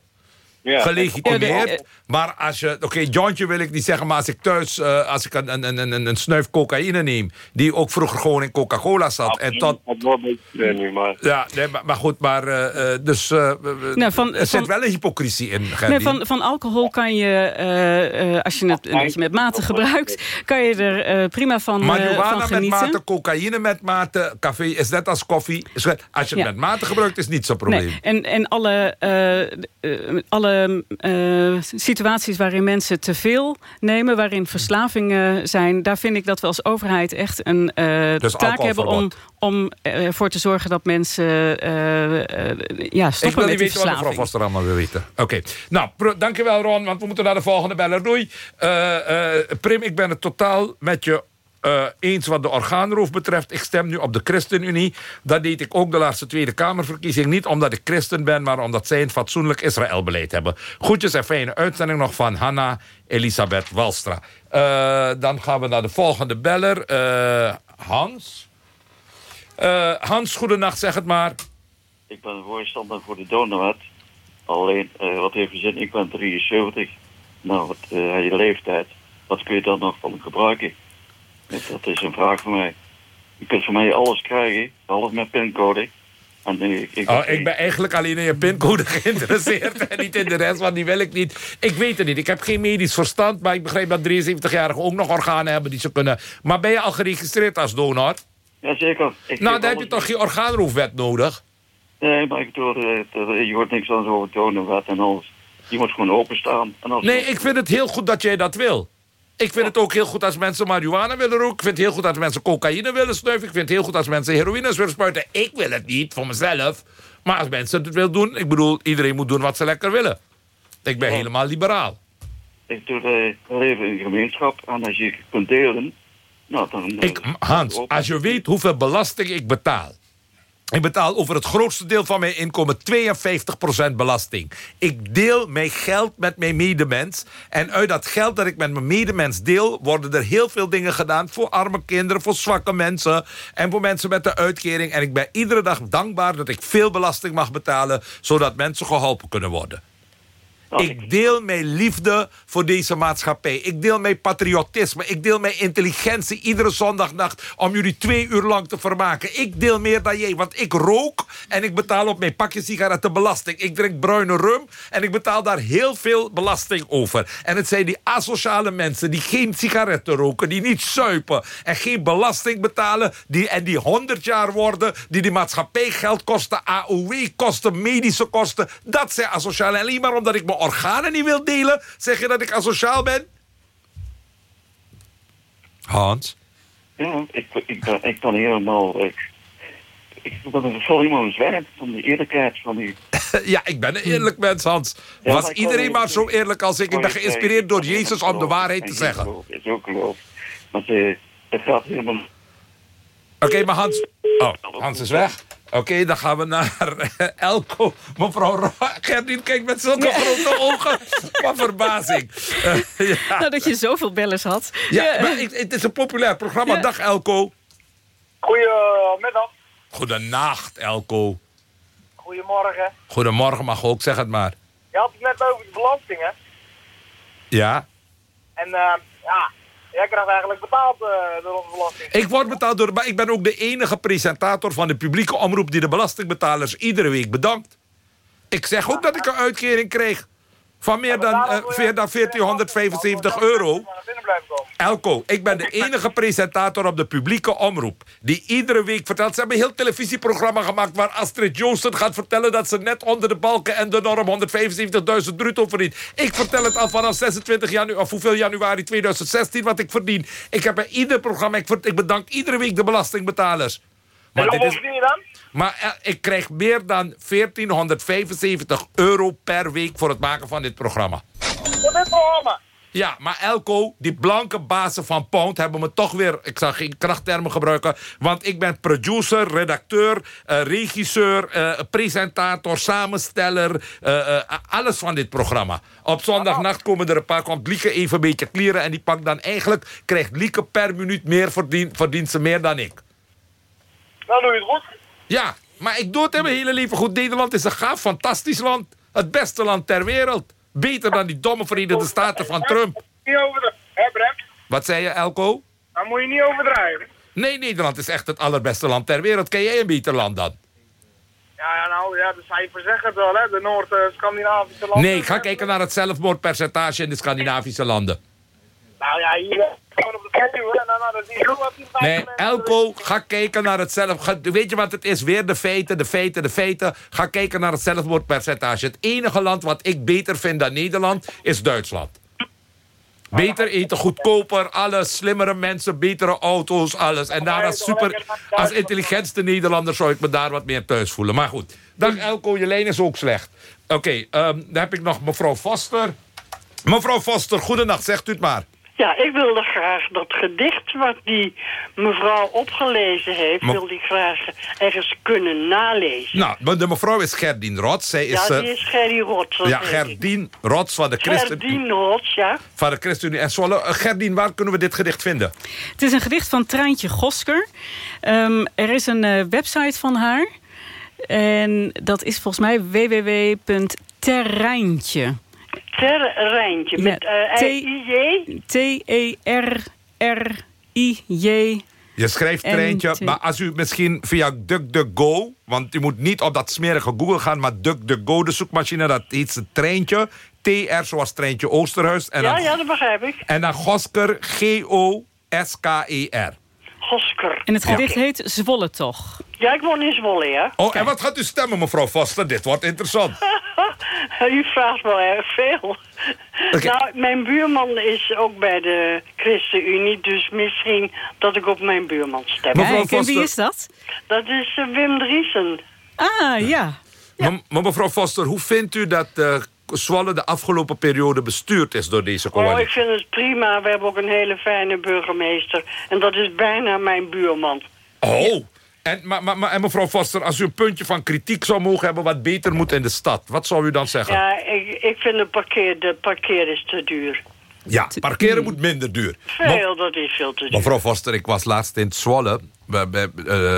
Ja. gelegitimeerd. Maar als je... Oké, jointje wil ik niet zeggen, maar als ik thuis... eh, als ik een, een, een, een, een snuif cocaïne neem... die ook vroeger gewoon in Coca-Cola zat... en tot... Nu, maar... Ja, nee, maar, maar goed, maar... eh, eh, dus eh, Nou, van- er zit van- wel een hypocrisie in. Nee, van, van alcohol kan je, eh, eh, als je het een beetje met mate gebruikt... kan je er eh, prima van, Marihuana van met genieten. mate, cocaïne met mate, café is net als koffie. Als je het Ja. met mate gebruikt, is niet zo'n probleem. Nee, en, en alle, eh, eh, alle eh, situaties waarin mensen te veel nemen... waarin verslavingen zijn... daar vind ik dat we als overheid echt een eh, Dus taak hebben... om, om ervoor te zorgen dat mensen eh, ja, Ik stoppen wil met die weten wat mevrouw allemaal wil weten. Oké. Nou, dankjewel Ron, want we moeten naar de volgende beller. Doei. Prim, ik ben het totaal met je eh, eens wat de orgaanroof betreft. Ik stem nu op de ChristenUnie. Dat deed ik ook de laatste Tweede Kamerverkiezing. Niet omdat ik christen ben, maar omdat zij een fatsoenlijk Israëlbeleid hebben. Goedjes en fijne uitzending nog van Hanna Elisabeth Walstra. Eh, dan gaan we naar de volgende beller. Eh, Hans. Hans, goedenacht, zeg het maar. Ik ben voorstander voor de donorwet. Alleen, wat heeft zin? Ik ben 73. Nou, wat je leeftijd? Wat kun je dan nog van gebruiken? Dat is een vraag voor mij. Je kunt van mij alles krijgen, behalve met pincode. En ik, ik, Oh, ik ben eigenlijk alleen in je pincode geïnteresseerd en niet in de rest, want die wil ik niet. Ik weet het niet. Ik heb geen medisch verstand, maar ik begrijp dat 73-jarigen ook nog organen hebben die ze kunnen. Maar ben je al geregistreerd als donor? Jazeker. Ik Nou, dan heb je alles- toch geen orgaanroofwet nodig? Nee, maar ik doe, eh, eh, je hoort niks anders over donorwet en alles. Je moet gewoon openstaan. En als Nee, ik vind het heel goed dat jij dat wil. Ik vind het ook heel goed als mensen marihuana willen roken. Ik vind het heel goed als mensen cocaïne willen snuiven. Ik vind het heel goed als mensen heroïne willen spuiten. Ik wil het niet, voor mezelf. Maar als mensen het willen doen... Ik bedoel, iedereen moet doen wat ze lekker willen. Ik ben Ja. helemaal liberaal. Ik doe eh, leven in gemeenschap en als je kunt delen, nou dan... eh, Ik, Hans, als je weet hoeveel belasting ik betaal. Ik betaal over het grootste deel van mijn inkomen 52% belasting. Ik deel mijn geld met mijn medemens. En uit dat geld dat ik met mijn medemens deel... worden er heel veel dingen gedaan voor arme kinderen... voor zwakke mensen en voor mensen met een uitkering. En ik ben iedere dag dankbaar dat ik veel belasting mag betalen... zodat mensen geholpen kunnen worden. Ik deel mijn liefde voor deze maatschappij. Ik deel mijn patriotisme. Ik deel mijn intelligentie iedere zondagnacht... om jullie twee uur lang te vermaken. Ik deel meer dan jij, want ik rook... en ik betaal op mijn pakje sigaretten belasting. Ik drink bruine rum en ik betaal daar heel veel belasting over. En het zijn die asociale mensen die geen sigaretten roken... die niet zuipen en geen belasting betalen... Die, en die 100 jaar worden, die de maatschappij geld kosten... AOW-kosten, medische kosten. Dat zijn asociaal. En alleen maar omdat ik mijn organen niet wil delen... zeg je dat ik asociaal ben? Hans? Ja, ik, ik, ben, ik ben helemaal... Ik, ik ben vol helemaal van die eerlijkheid, van die... ja, ik ben een eerlijk mens, Hans. Ja, Was ik kan iedereen maar zo eerlijk als ik? Ik ben geïnspireerd door Jezus om de waarheid te zeggen. Oké, Is ook geloof. Maar eh, het gaat helemaal... maar Hans... Oh, Hans is weg. Oké, dan gaan we naar eh, Elko. Mevrouw Ro- Gerdien kijkt met zulke grote ogen van verbazing. Eh, ja. Nou, dat je zoveel bellers had. Ja, maar het, het is een populair programma. Ja. Dag Elko. Goedemiddag. Goedenacht Elko. Goedemorgen. Goedemorgen mag ook, zeg het maar. Je had het net over de belastingen. Ja? En eh, ja, jij krijgt eigenlijk betaald eh, door onze belasting. Ik word betaald door... Maar ik ben ook de enige presentator van de publieke omroep... die de belastingbetalers iedere week bedankt. Ik zeg ook dat ik een uitkering kreeg... van meer dan, eh, meer dan 1475 euro. Elko, ik ben de enige presentator op de publieke omroep... die iedere week vertelt... Ze hebben een heel televisieprogramma gemaakt... waar Astrid Joosten gaat vertellen... dat ze net onder de balken en de norm 175.000 bruto verdient. Ik vertel het al vanaf 26 januari... of hoeveel januari 2016 wat ik verdien. Ik heb bij ieder programma... Ik, bedank iedere week de belastingbetalers. Maar, dit is, dan? Maar eh, ik krijg meer dan 1475 euro per week... voor het maken van dit programma. Voor dit programma. Ja, maar Elko, die blanke bazen van Pound hebben me toch weer... ik zal geen krachttermen gebruiken... want ik ben producer, redacteur, eh, regisseur... eh, presentator, samensteller... alles van dit programma. Op zondagnacht komen er een paar... komt Lieke even een beetje klieren... en die pakt dan eigenlijk... krijgt Lieke per minuut meer verdient, verdient ze meer dan ik. Dan doe je het goed. Ja, maar ik doe het in mijn hele leven goed. Nederland is een gaaf, fantastisch land. Het beste land ter wereld. Beter dan die domme Verenigde Staten van Trump. Niet overdrijven? Wat zei je, Elko? Dan moet je niet overdrijven. Nee, Nederland is echt het allerbeste land ter wereld. Ken jij een beter land dan? Ja, ja, nou, ja, de cijfers zeggen het wel, hè. De Noord-Scandinavische landen. Nee, ga kijken naar het zelfmoordpercentage in de Scandinavische landen. Nou ja, hier eh, gewoon op de en dan wat die Nee, Elko, ga kijken naar het zelf... ga- weet je wat het is? Weer de feiten, de feiten, de feiten. Ga kijken naar het zelfmoordpercentage. Het enige land wat ik beter vind dan Nederland is Duitsland. Beter eten, goedkoper, alles, slimmere mensen, betere auto's, alles. En daar als super, als intelligentste Nederlander zou ik me daar wat meer thuis voelen. Maar goed, dag Elko, je lijn is ook slecht. Oké, ehm, dan heb ik nog mevrouw Foster. Mevrouw Foster, goedenacht, zegt u het maar. Ja, ik wilde graag dat gedicht wat die mevrouw opgelezen heeft... Maar- wilde ik graag ergens kunnen nalezen. Nou, maar de mevrouw is Gerdien Rots. Zij is, ja, eh, die is Gerry Rots. ja. Gerdien Rots van de Christen... Gerdien Rots, ja. Van de ChristenUnie en Zwolle. Eh, Gerdien, waar kunnen we dit gedicht vinden? Het is een gedicht van Treintje Gosker. Ehm, er is een eh, website van haar. En dat is volgens mij www.terreintje. Terreintje, met eh, T- I-J. T-E-R-R-I-J. Je schrijft treintje, maar als u misschien via DuckDuckGo... want u moet niet op dat smerige Google gaan... maar DuckDuckGo, de zoekmachine, dat heet een treintje. TR zoals treintje Oosterhuis. En Ja, dan, ja, dat begrijp ik. En dan Gosker, G-O-S-K-E-R. Gosker. En het Ja. gedicht heet Zwolle toch. Ja, ik woon in Zwolle, ja. Oh, en wat gaat u stemmen, mevrouw Foster? Dit wordt interessant. U vraagt wel erg veel. Nou, mijn buurman is ook bij de ChristenUnie, dus misschien dat ik op mijn buurman stem. Mevrouw Kijk, en wie is dat? Dat is eh, Wim Driesen. Ah, ja. Maar, maar mevrouw Foster, hoe vindt u dat eh Zwolle de afgelopen periode bestuurd is door deze Oh, ik coalitie? vind het prima. We hebben ook een hele fijne burgemeester. En dat is bijna mijn buurman. Oh, en, maar, maar, maar, en mevrouw Foster, als u een puntje van kritiek zou mogen hebben... wat beter moet in de stad, wat zou u dan zeggen? Ja, ik, ik vind de parkeer, de parkeer is te duur. Ja, parkeren moet minder duur. Veel, dat is veel te duur. Mevrouw Foster, ik was laatst in Zwolle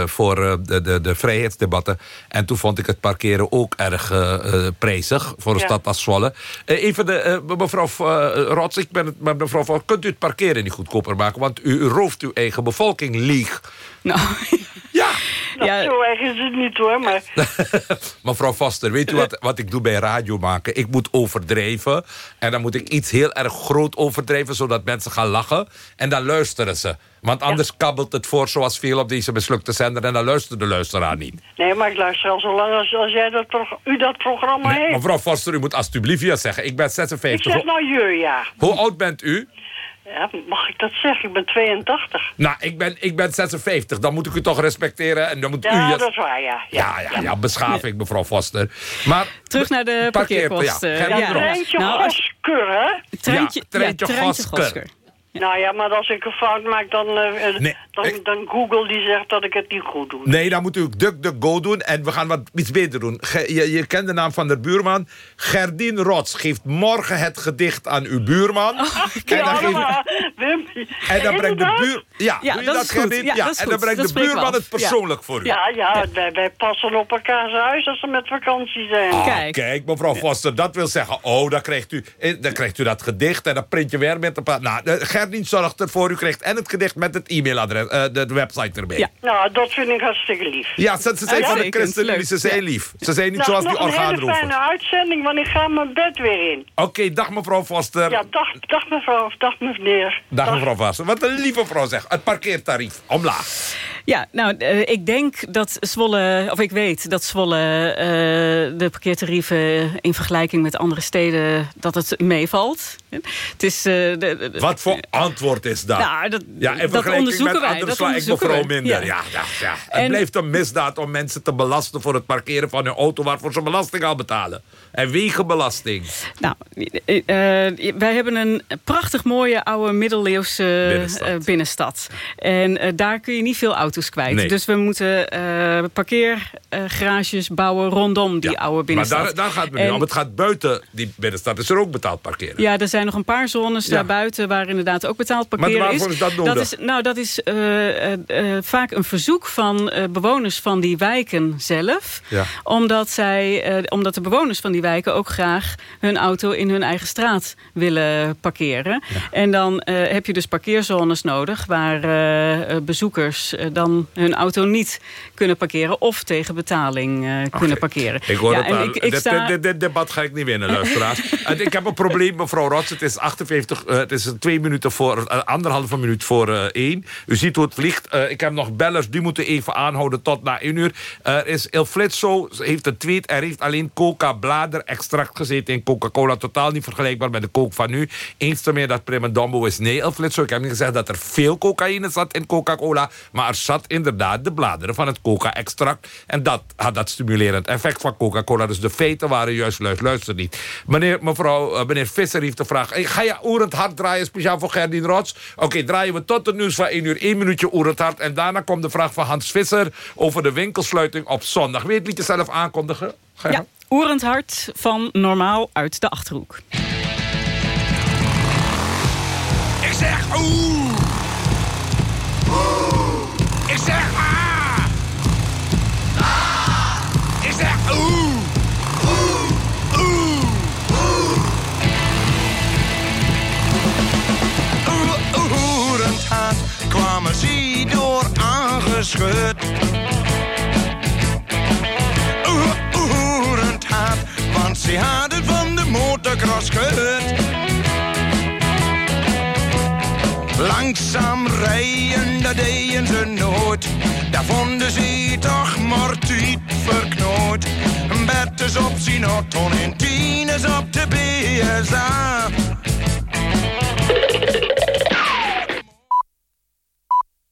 voor eh, de, de, de vrijheidsdebatten. En toen vond ik het parkeren ook erg eh, eh, prijzig voor een Ja. stad als Zwolle. Eh, even de, eh, mevrouw eh, Rots, ik ben het met mevrouw. Kunt u het parkeren niet goedkoper maken? Want u, u rooft uw eigen bevolking leeg. Nou, Ja, Nou, ja. Zo erg is het niet hoor, maar mevrouw Foster, weet u wat, wat ik doe bij radio maken? Ik moet overdrijven. En dan moet ik iets heel erg groot overdrijven... zodat mensen gaan lachen. En dan luisteren ze. Want anders kabbelt het voor zoals veel op deze mislukte zender... en dan luistert de luisteraar niet. nee, maar ik luister al zo lang als, als jij dat u dat programma Nee, heeft. mevrouw Foster, u moet alsjeblieft ja zeggen. Ik ben Ik 56. zeg nou je, ja. Hoe oud bent u? ja. Mag ik dat zeggen? Ik ben 82. Nou, ik ben, ik ben 56. Dan moet ik u toch respecteren. En dan moet u... Ja, dat is waar, ja. ja, ja, ja, beschaving, mevrouw Foster. Maar... Terug naar de Parkeer- parkeerkosten. ja, Ja, Gerrit Ja, treintje Nou, Gosker, hè? Treintje, Ja, treintje ja, treintje Gosker. Gosker. Nou ja, maar als ik een fout maak, dan, eh, eh, Nee, dan, ik- dan Google die zegt dat ik het niet goed doe. Nee, dan moet u DuckDuckGo doen. En we gaan wat iets beter doen. Ge- je, je kent de naam van de buurman. Gerdien Rots geeft morgen het gedicht aan uw buurman. en dan, geeft- Wim, en dan brengt de buur... Ja, Ja, doe je dat. Gerdien? Ja, dat is en dan brengt Dat de buurman het persoonlijk voor u. Ja, ja, Wij, wij passen op elkaars huis als ze met vakantie zijn. Ah, Kijk. kijk. mevrouw Foster, dat wil zeggen... oh, dan krijgt, u, eh, dan krijgt u dat gedicht en dan print je weer met een paar... Nou, Gerdien zorgt ervoor, u krijgt en het gedicht met het e-mailadres, eh, de, de website erbij. Ja. Nou, dat vind ik hartstikke lief. Ja, ze, ze zijn van de ChristenUnie, ze zijn Ja. lief. Ze zijn niet Nou, zoals die nog een hele fijne uitzending, want ik ga mijn bed weer in. Oké, dag mevrouw Foster. Ja, dag, dag mevrouw, dag meneer. Dag mevrouw Foster. Wat een lieve vrouw zegt. Het parkeertarief, omlaag. Ja, nou, eh, ik denk dat Zwolle, of ik weet dat Zwolle eh, de parkeertarieven in vergelijking met andere steden, dat het meevalt. Het is... eh, de, de- de- Wat voor antwoord is dat? Nou, dat- ja, in dat onderzoeken met anderen dat sla ik mevrouw we. minder. Ja. Ja. Ja, ja, Het En- blijft een misdaad om mensen te belasten... voor het parkeren van hun auto waarvoor ze belasting al betalen. En wegenbelasting. Nou, eh, eh, wij hebben een prachtig mooie oude middeleeuwse Binnenstad. binnenstad. En daar kun je niet veel auto's kwijt. Nee. Dus we moeten parkeergarages bouwen rondom die oude Maar binnenstad. daar, daar gaat het me nu En- om. Het gaat buiten die binnenstad. Is er ook betaald parkeren? Ja, er zijn nog een paar zones Ja. daarbuiten... waar inderdaad ook betaald parkeren Maar waarvoor is dat is, nou, dat is eh, eh, eh, vaak een verzoek van bewoners van die wijken zelf. Ja. Omdat, zij, omdat de bewoners van die wijken ook graag hun auto in hun eigen straat willen parkeren. En dan heb je dus parkeerzones nodig... waar bezoekers dan hun auto niet kunnen parkeren... of tegen betaling kunnen parkeren. Ik hoor Ja, het en al. ik, ik dit, sta... dit, dit, dit debat ga ik niet winnen, luisteraars. Ik heb een probleem, mevrouw Rots. Het is 58, eh, het is twee minuten voor, eh, anderhalve minuut voor eh, één. U ziet hoe het vliegt. Ik heb nog bellers, die moeten even aanhouden tot na één uur. Er is Il Flitso, heeft een tweet. Er heeft alleen coca blader extract gezeten in Coca-Cola. Totaal niet vergelijkbaar met de coke van nu. Eens te meer dat Primadombo is. Nee, Il Flitso, ik heb niet gezegd dat er veel cocaïne zat in Coca-Cola. Maar er zat inderdaad de bladeren van het coca-extract. En dat had dat stimulerend effect van Coca-Cola. Dus de feiten waren juist, luister, niet. Meneer, mevrouw, meneer Visser heeft de vraag. Hey, ga je Oerend Hart draaien, speciaal voor Gerdien Rots? Oké, draaien we tot het nieuws van 1 uur, 1 minuutje Oerend Hart. En daarna komt de vraag van Hans Visser over de winkelsluiting op zondag. Weet je het liedje zelf aankondigen? Ga je Ja, Oerend Hart van Normaal uit de Achterhoek. Ik zeg oeh. Oeh. Ik zeg ah. Ze door aangeschud. Oerend hart, want ze hadden van de motocross gehoord. Langzaam rijden, dat deden ze nooit. Daar vonden ze toch maar tijd verknoot. Betters op zijn auto en tieners op de BSA.